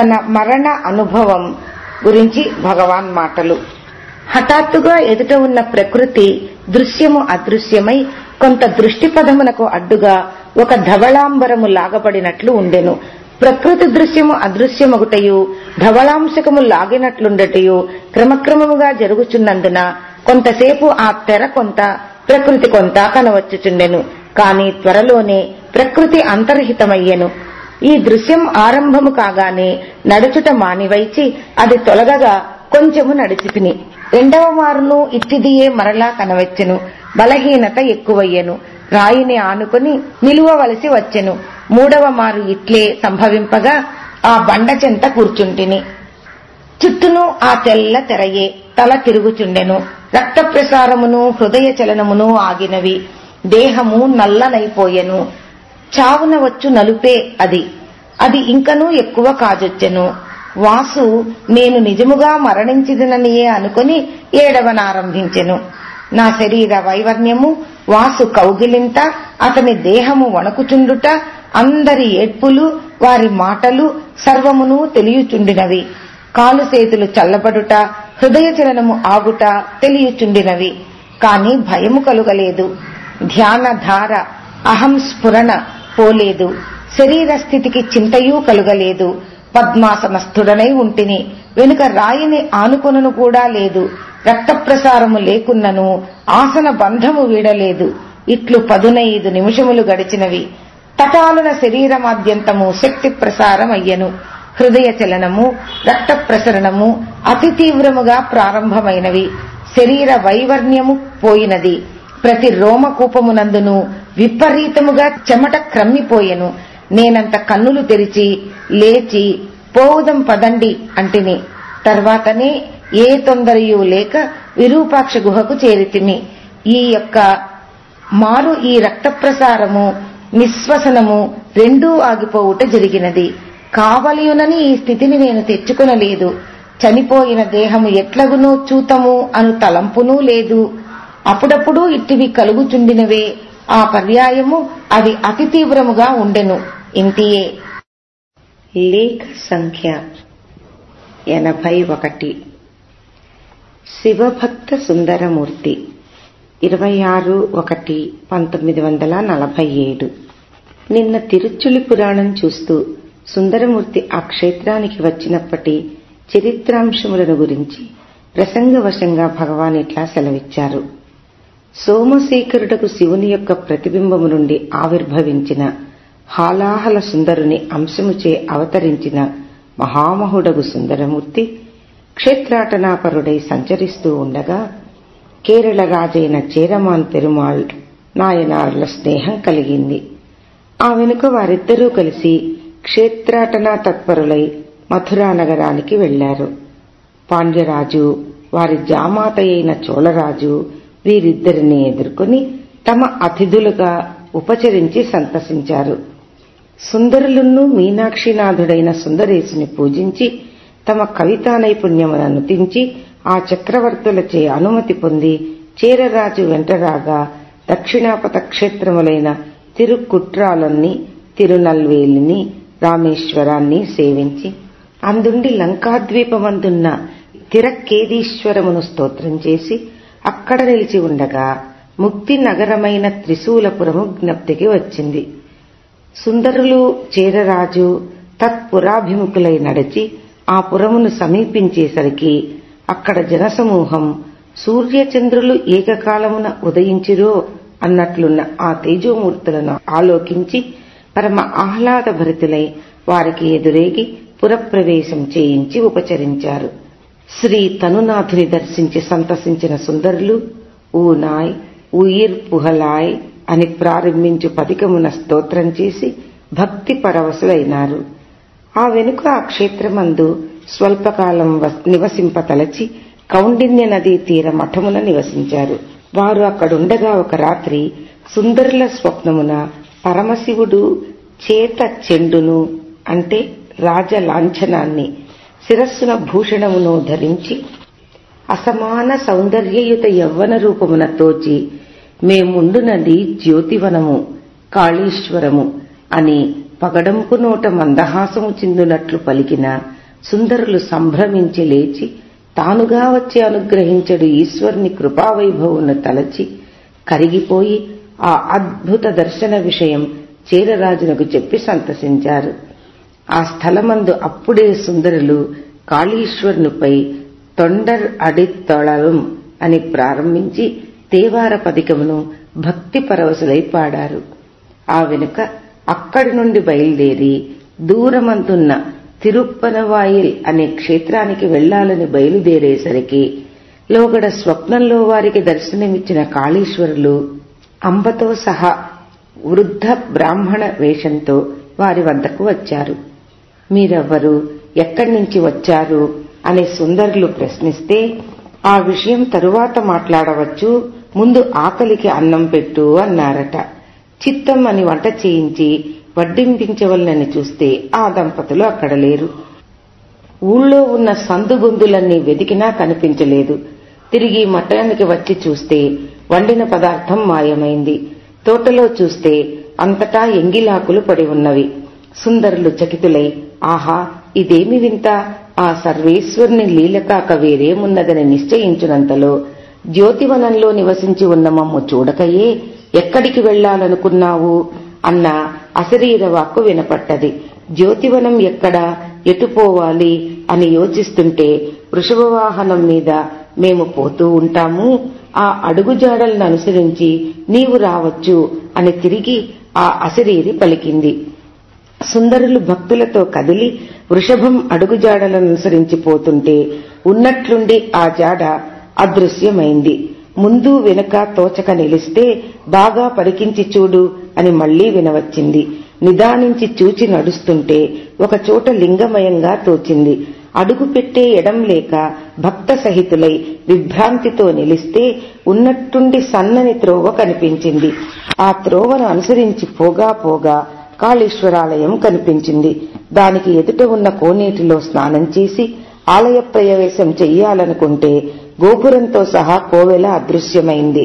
తన మరణ అనుభవం గురించి భగవాన్ మాటలు. హఠాత్తుగా ఎదుట ఉన్న ప్రకృతి దృశ్యము అదృశ్యమై కొంత దృష్టి పదమునకు అడ్డుగా ఒక ధవళాంబరము లాగబడినట్లు ఉండెను. ప్రకృతి దృశ్యము అదృశ్యమగుటయు ధవళాంశకము లాగినట్లుండటయు క్రమక్రమముగా జరుగుచున్నందున కొంతసేపు ఆ తెర కొంత ప్రకృతి కొంత కనవచ్చుచుండెను. కాని త్వరలోనే ప్రకృతి అంతర్హితమయ్యెను. ఈ దృశ్యం ఆరంభము కాగానే నడుచుట మానివైచి అది తొలగగా కొంచెము నడిచితిని. రెండవ మారును ఇట్టిదియే మరలా కనవచ్చెను. బలహీనత ఎక్కువయ్యెను. రాయిని ఆనుకుని నిలువవలసి వచ్చెను. మూడవ మారు ఇట్లే సంభవింపగా ఆ బండ చెంత కూర్చుంటిని. చుట్టూను ఆ తెల్ల తెరయే తల తిరుగుచుండెను. రక్త ప్రసారమును హృదయ చలనమును ఆగినవి. దేహము నల్లనైపోయెను. చావున వచ్చు నలుపే అది. అది ఇంకనూ ఎక్కువ కాజొచ్చెను. వాసు నేను నిజముగా మరణించిదననియే అనుకుని ఏడవనారంభించెను. నా శరీర వైవర్ణ్యము వాసు కౌగిలింత అతని దేహము వణకుచుండుట అందరి ఏడ్పులు వారి మాటలు సర్వమును తెలియచుండినవి. కాలు చేతులు చల్లబడుట హృదయ చలనము ఆగుట తెలియచుండినవి. కాని భయము కలుగలేదు. ధ్యాన ధార అహం స్ఫురణ పోలేదు. శరీర స్థితికి చింతయూ కలుగలేదు. పద్మాసనస్థుడనై ఉంటిని. వెనుక రాయిని ఆనుకొనను కూడా లేదు. రక్త ప్రసారము లేకున్నను ఆసన బంధము వీడలేదు. ఇట్లు పదునైదు నిమిషములు గడిచినవి. తటాలున శరీరమాద్యంతము శక్తి ప్రసారమయ్యను. హృదయ చలనము రక్త ప్రసరణము అతి తీవ్రముగా ప్రారంభమైనవి. శరీర వైవర్ణ్యము పోయినది. ప్రతి రోమకూపమునందును విపరీతముగా చెమట క్రమ్మిపోయెను. నేనంత కన్నులు తెరిచి లేచి పోవుదం పదండి అంటిని. తర్వాతనే ఏ తొందరయూ లేక విరూపాక్ష గుహకు చేరితిని. ఈ యొక్క మారు ఈ రక్త ప్రసారము నిశ్వసనము రెండూ ఆగిపోవుట జరిగినది. కావలియునని ఈ స్థితిని నేను తెచ్చుకునలేదు. చనిపోయిన దేహము ఎట్లగునో చూతము అను తలంపునూ లేదు. అప్పుడప్పుడు ఇట్టివి కలుగుచుండినవే. ఆ పర్యాయము అది అతి తీవ్రముగా ఉండెను. ఇంతియే లేఖ సంఖ్య ఎనభై ఒకటి. శివభక్త సుందరమూర్తి ఇరవై ఆరు ఒకటి పంతొమ్మిది వందల నలభై ఏడు. నిన్న తిరుచులి పురాణం చూస్తూ సుందరమూర్తి ఆ క్షేత్రానికి వచ్చినప్పటి చరిత్రాంశములను గురించి ప్రసంగవశంగా భగవాన్ ఇట్లా సెలవిచ్చారు. సోమశేఖరుడకు శివుని యొక్క ప్రతిబింబము నుండి ఆవిర్భవించిన హాలాహల సుందరుని అంశముచే అవతరించిన మహామహుడగు సుందరమూర్తి క్షేత్రాటనాపరుడై సంచరిస్తూ ఉండగా కేరళ రాజైన చేరమాన్ పెరుమాళ్ నాయనార్ల స్నేహం కలిగింది. ఆ వెనుక వారిద్దరూ కలిసి క్షేత్రాటనా తత్పరులై మథురా నగరానికి వెళ్ళారు పాండ్యరాజు వారి జామాత అయిన చోళరాజు వీరిద్దరిని ఎదుర్కొని తమ అతిథులుగా ఉపచరించి సంతసించారు. సుందరులున్ను మీనాక్షినాథుడైన సుందరేశుని పూజించి తమ కవితా నైపుణ్యమును అనుతించి ఆ చక్రవర్తులచే అనుమతి పొంది చేరరాజు వెంటరాగా దక్షిణాపత క్షేత్రములైన తిరుకుట్రాలన్ని తిరునల్వేలిని రామేశ్వరాన్ని సేవించి అందుండి లంకాద్వీపమందున్న తిరక్కేదీశ్వరమును స్తోత్రం చేసి అక్కడ నిలిచి ఉండగా ముక్తి నగరమైన త్రిశూలపురము జ్ఞప్తికి వచ్చింది. సుందరులు చేరరాజు తత్పురాభిముఖులై నడిచి ఆ పురమును సమీపించేసరికి అక్కడ జనసమూహం సూర్యచంద్రులు ఏకకాలమున ఉదయించిరో అన్నట్లున్న ఆ తేజోమూర్తులను ఆలోకించి పరమ ఆహ్లాద భరితులై వారికి ఎదురేగి పురప్రవేశం చేయించి ఉపచరించారు. శ్రీ తనునాథుని దర్శించి సంతసించిన సుందరులు ఊనాయ్ ఉయిర్ పుహలాయ్ అని ప్రారంభించు పదికమున స్తోత్రం చేసి భక్తి పరవశులైనారు. ఆ వెనుక ఆ క్షేత్రమందు స్వల్పకాలం నివసింపతలచి కౌండిన్య నదీ తీర మఠమున నివసించారు. వారు అక్కడుండగా ఒక రాత్రి సుందరుల స్వప్నమున పరమశివుడు చేత చెండును అంటే రాజ లాంఛనాన్ని శిరస్సున భూషణమును ధరించి అసమాన సౌందర్యయుత యవ్వన రూపమున తోచి మేముండునది జ్యోతివనము కాళీశ్వరము అని పగడంపు నోట మందహాసము చిందునట్లు పలికిన సుందరులు సంభ్రమించి లేచి తానుగా వచ్చి అనుగ్రహించడు ఈశ్వరుని కృపావైభవును తలచి కరిగిపోయి ఆ అద్భుత దర్శన విషయం చీరరాజునకు చెప్పి సంతసించారు. ఆ స్థలమందు అప్పుడే సుందరులు కాళీశ్వరునిపై తొండర్ అడిత్తొళలం అని ప్రారంభించి దేవార పదికమును భక్తి పరవశులై పాడారు. ఆ వెనుక అక్కడి నుండి బయలుదేరి దూరమంతున్న తిరుప్పనవాయిల్ అనే క్షేత్రానికి వెళ్ళాలని బయలుదేరేసరికి లోగడ స్వప్నంలో వారికి దర్శనమిచ్చిన కాళీశ్వరులు అంబతో సహా వృద్ధ బ్రాహ్మణ వేషంతో వారి వద్దకు వచ్చారు. మీరెవ్వరు? ఎక్కడి నుంచి వచ్చారు? అనే సుందరులు ప్రశ్నిస్తే ఆ విషయం తరువాత మాట్లాడవచ్చు. ముందు ఆకలికి అన్నం పెట్టు అన్నారట. చిత్తం అని వంట చేయించి వడ్డింపించవలనని చూస్తే ఆ దంపతులు అక్కడ లేరు. ఊళ్ళో ఉన్న సందుగొందులన్నీ వెతికినా కనిపించలేదు. తిరిగి మఠానికి వచ్చి చూస్తే వండిన పదార్థం మాయమైంది. తోటలో చూస్తే అంతటా ఎంగిలాకులు పడి ఉన్నవి. సుందరులు చకితులై ఆహా ఇదేమి వింత? ఆ సర్వేశ్వరుని లీలకాక వేరేమున్నదని నిశ్చయించినంతలో జ్యోతివనంలో నివసించి ఉన్న మమ్ము చూడకయే ఎక్కడికి వెళ్ళాలనుకున్నావు అన్న అశరీర వాక్కు వినపట్టది జ్యోతివనం ఎక్కడా? ఎటుపోవాలి అని యోచిస్తుంటే వృషభవాహనం మీద మేము పోతూ ఉంటాము. ఆ అడుగుజాడలను అనుసరించి నీవు రావచ్చు అని తిరిగి ఆ అశరీరి పలికింది. సుందరులు భక్తులతో కదిలి వృషభం అడుగుజాడలను అనుసరించి పోతుంటే ఉన్నట్లుండి ఆ జాడ అదృశ్యమైంది. ముందు వెనుక తోచక నిలిస్తే బాగా పరికించి చూడు అని మళ్ళీ వినవచ్చింది. నిదానించి చూచి నడుస్తుంటే ఒకచోట లింగమయంగా తోచింది. అడుగు పెట్టే ఎడం లేక భక్త సహితులై విభ్రాంతితో నిలిస్తే ఉన్నట్టుండి సన్నని త్రోవ కనిపించింది. ఆ త్రోవను అనుసరించి పోగా పోగా కాళేశ్వరాలయం కనిపించింది. దానికి ఎదుట ఉన్న కోనేటిలో స్నానం చేసి ఆలయ ప్రవేశం చెయ్యాలనుకుంటే గోపురంతో సహా కోవెల అదృశ్యమైంది.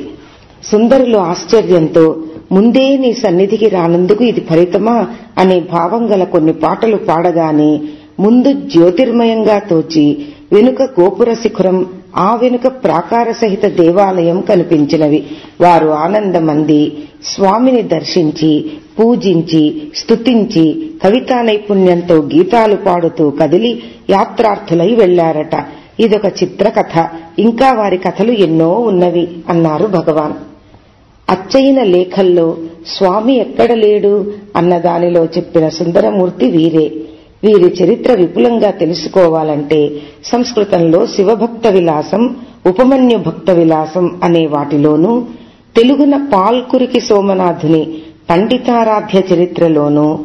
సుందరులు ఆశ్చర్యంతో ముందే నీ సన్నిధికి రానందుకు ఇది ఫలితమా అనే భావం గల కొన్ని పాటలు పాడగానే ముందు జ్యోతిర్మయంగా తోచి వెనుక గోపుర శిఖరం ఆ వెనుక ప్రాకార సహిత దేవాలయం కనిపించినవి. వారు ఆనందమంది స్వామిని దర్శించి పూజించి స్తుతించి కవితా నైపుణ్యంతో గీతాలు పాడుతూ కదిలి యాత్రార్థులై వెళ్ళారట. ఇదొక చిత్రకథ. ఇంకా వారి కథలు ఎన్నో ఉన్నవి అన్నారు భగవాన్. అచ్చయిన లేఖల్లో స్వామి ఎక్కడ లేడు అన్న దానిలో చెప్పిన సుందరమూర్తి వీరే. వీరి చరిత్ర విపులంగా తెలుసుకోవాలంటే సంస్కృతంలో శివభక్త విలాసం ఉపమన్యు భక్త విలాసం అనే వాటిలోనూ తెలుగున పాల్కురికి సోమనాథుని పండితారాధ్య చరిత్రలోనూ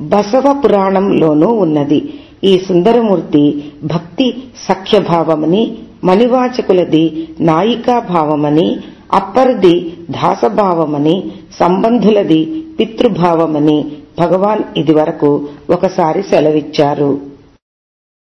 బసవ పురాణంలోనూ ఉన్నది. ఈ సుందరమూర్తి భక్తి సఖ్యభావమని మణివాచకులది నాయికాభావమని అప్పర్ది దాసభావమని సంబంధులది పితృభావమని భగవాన్ ఇదివరకు ఒకసారి సెలవిచ్చారు.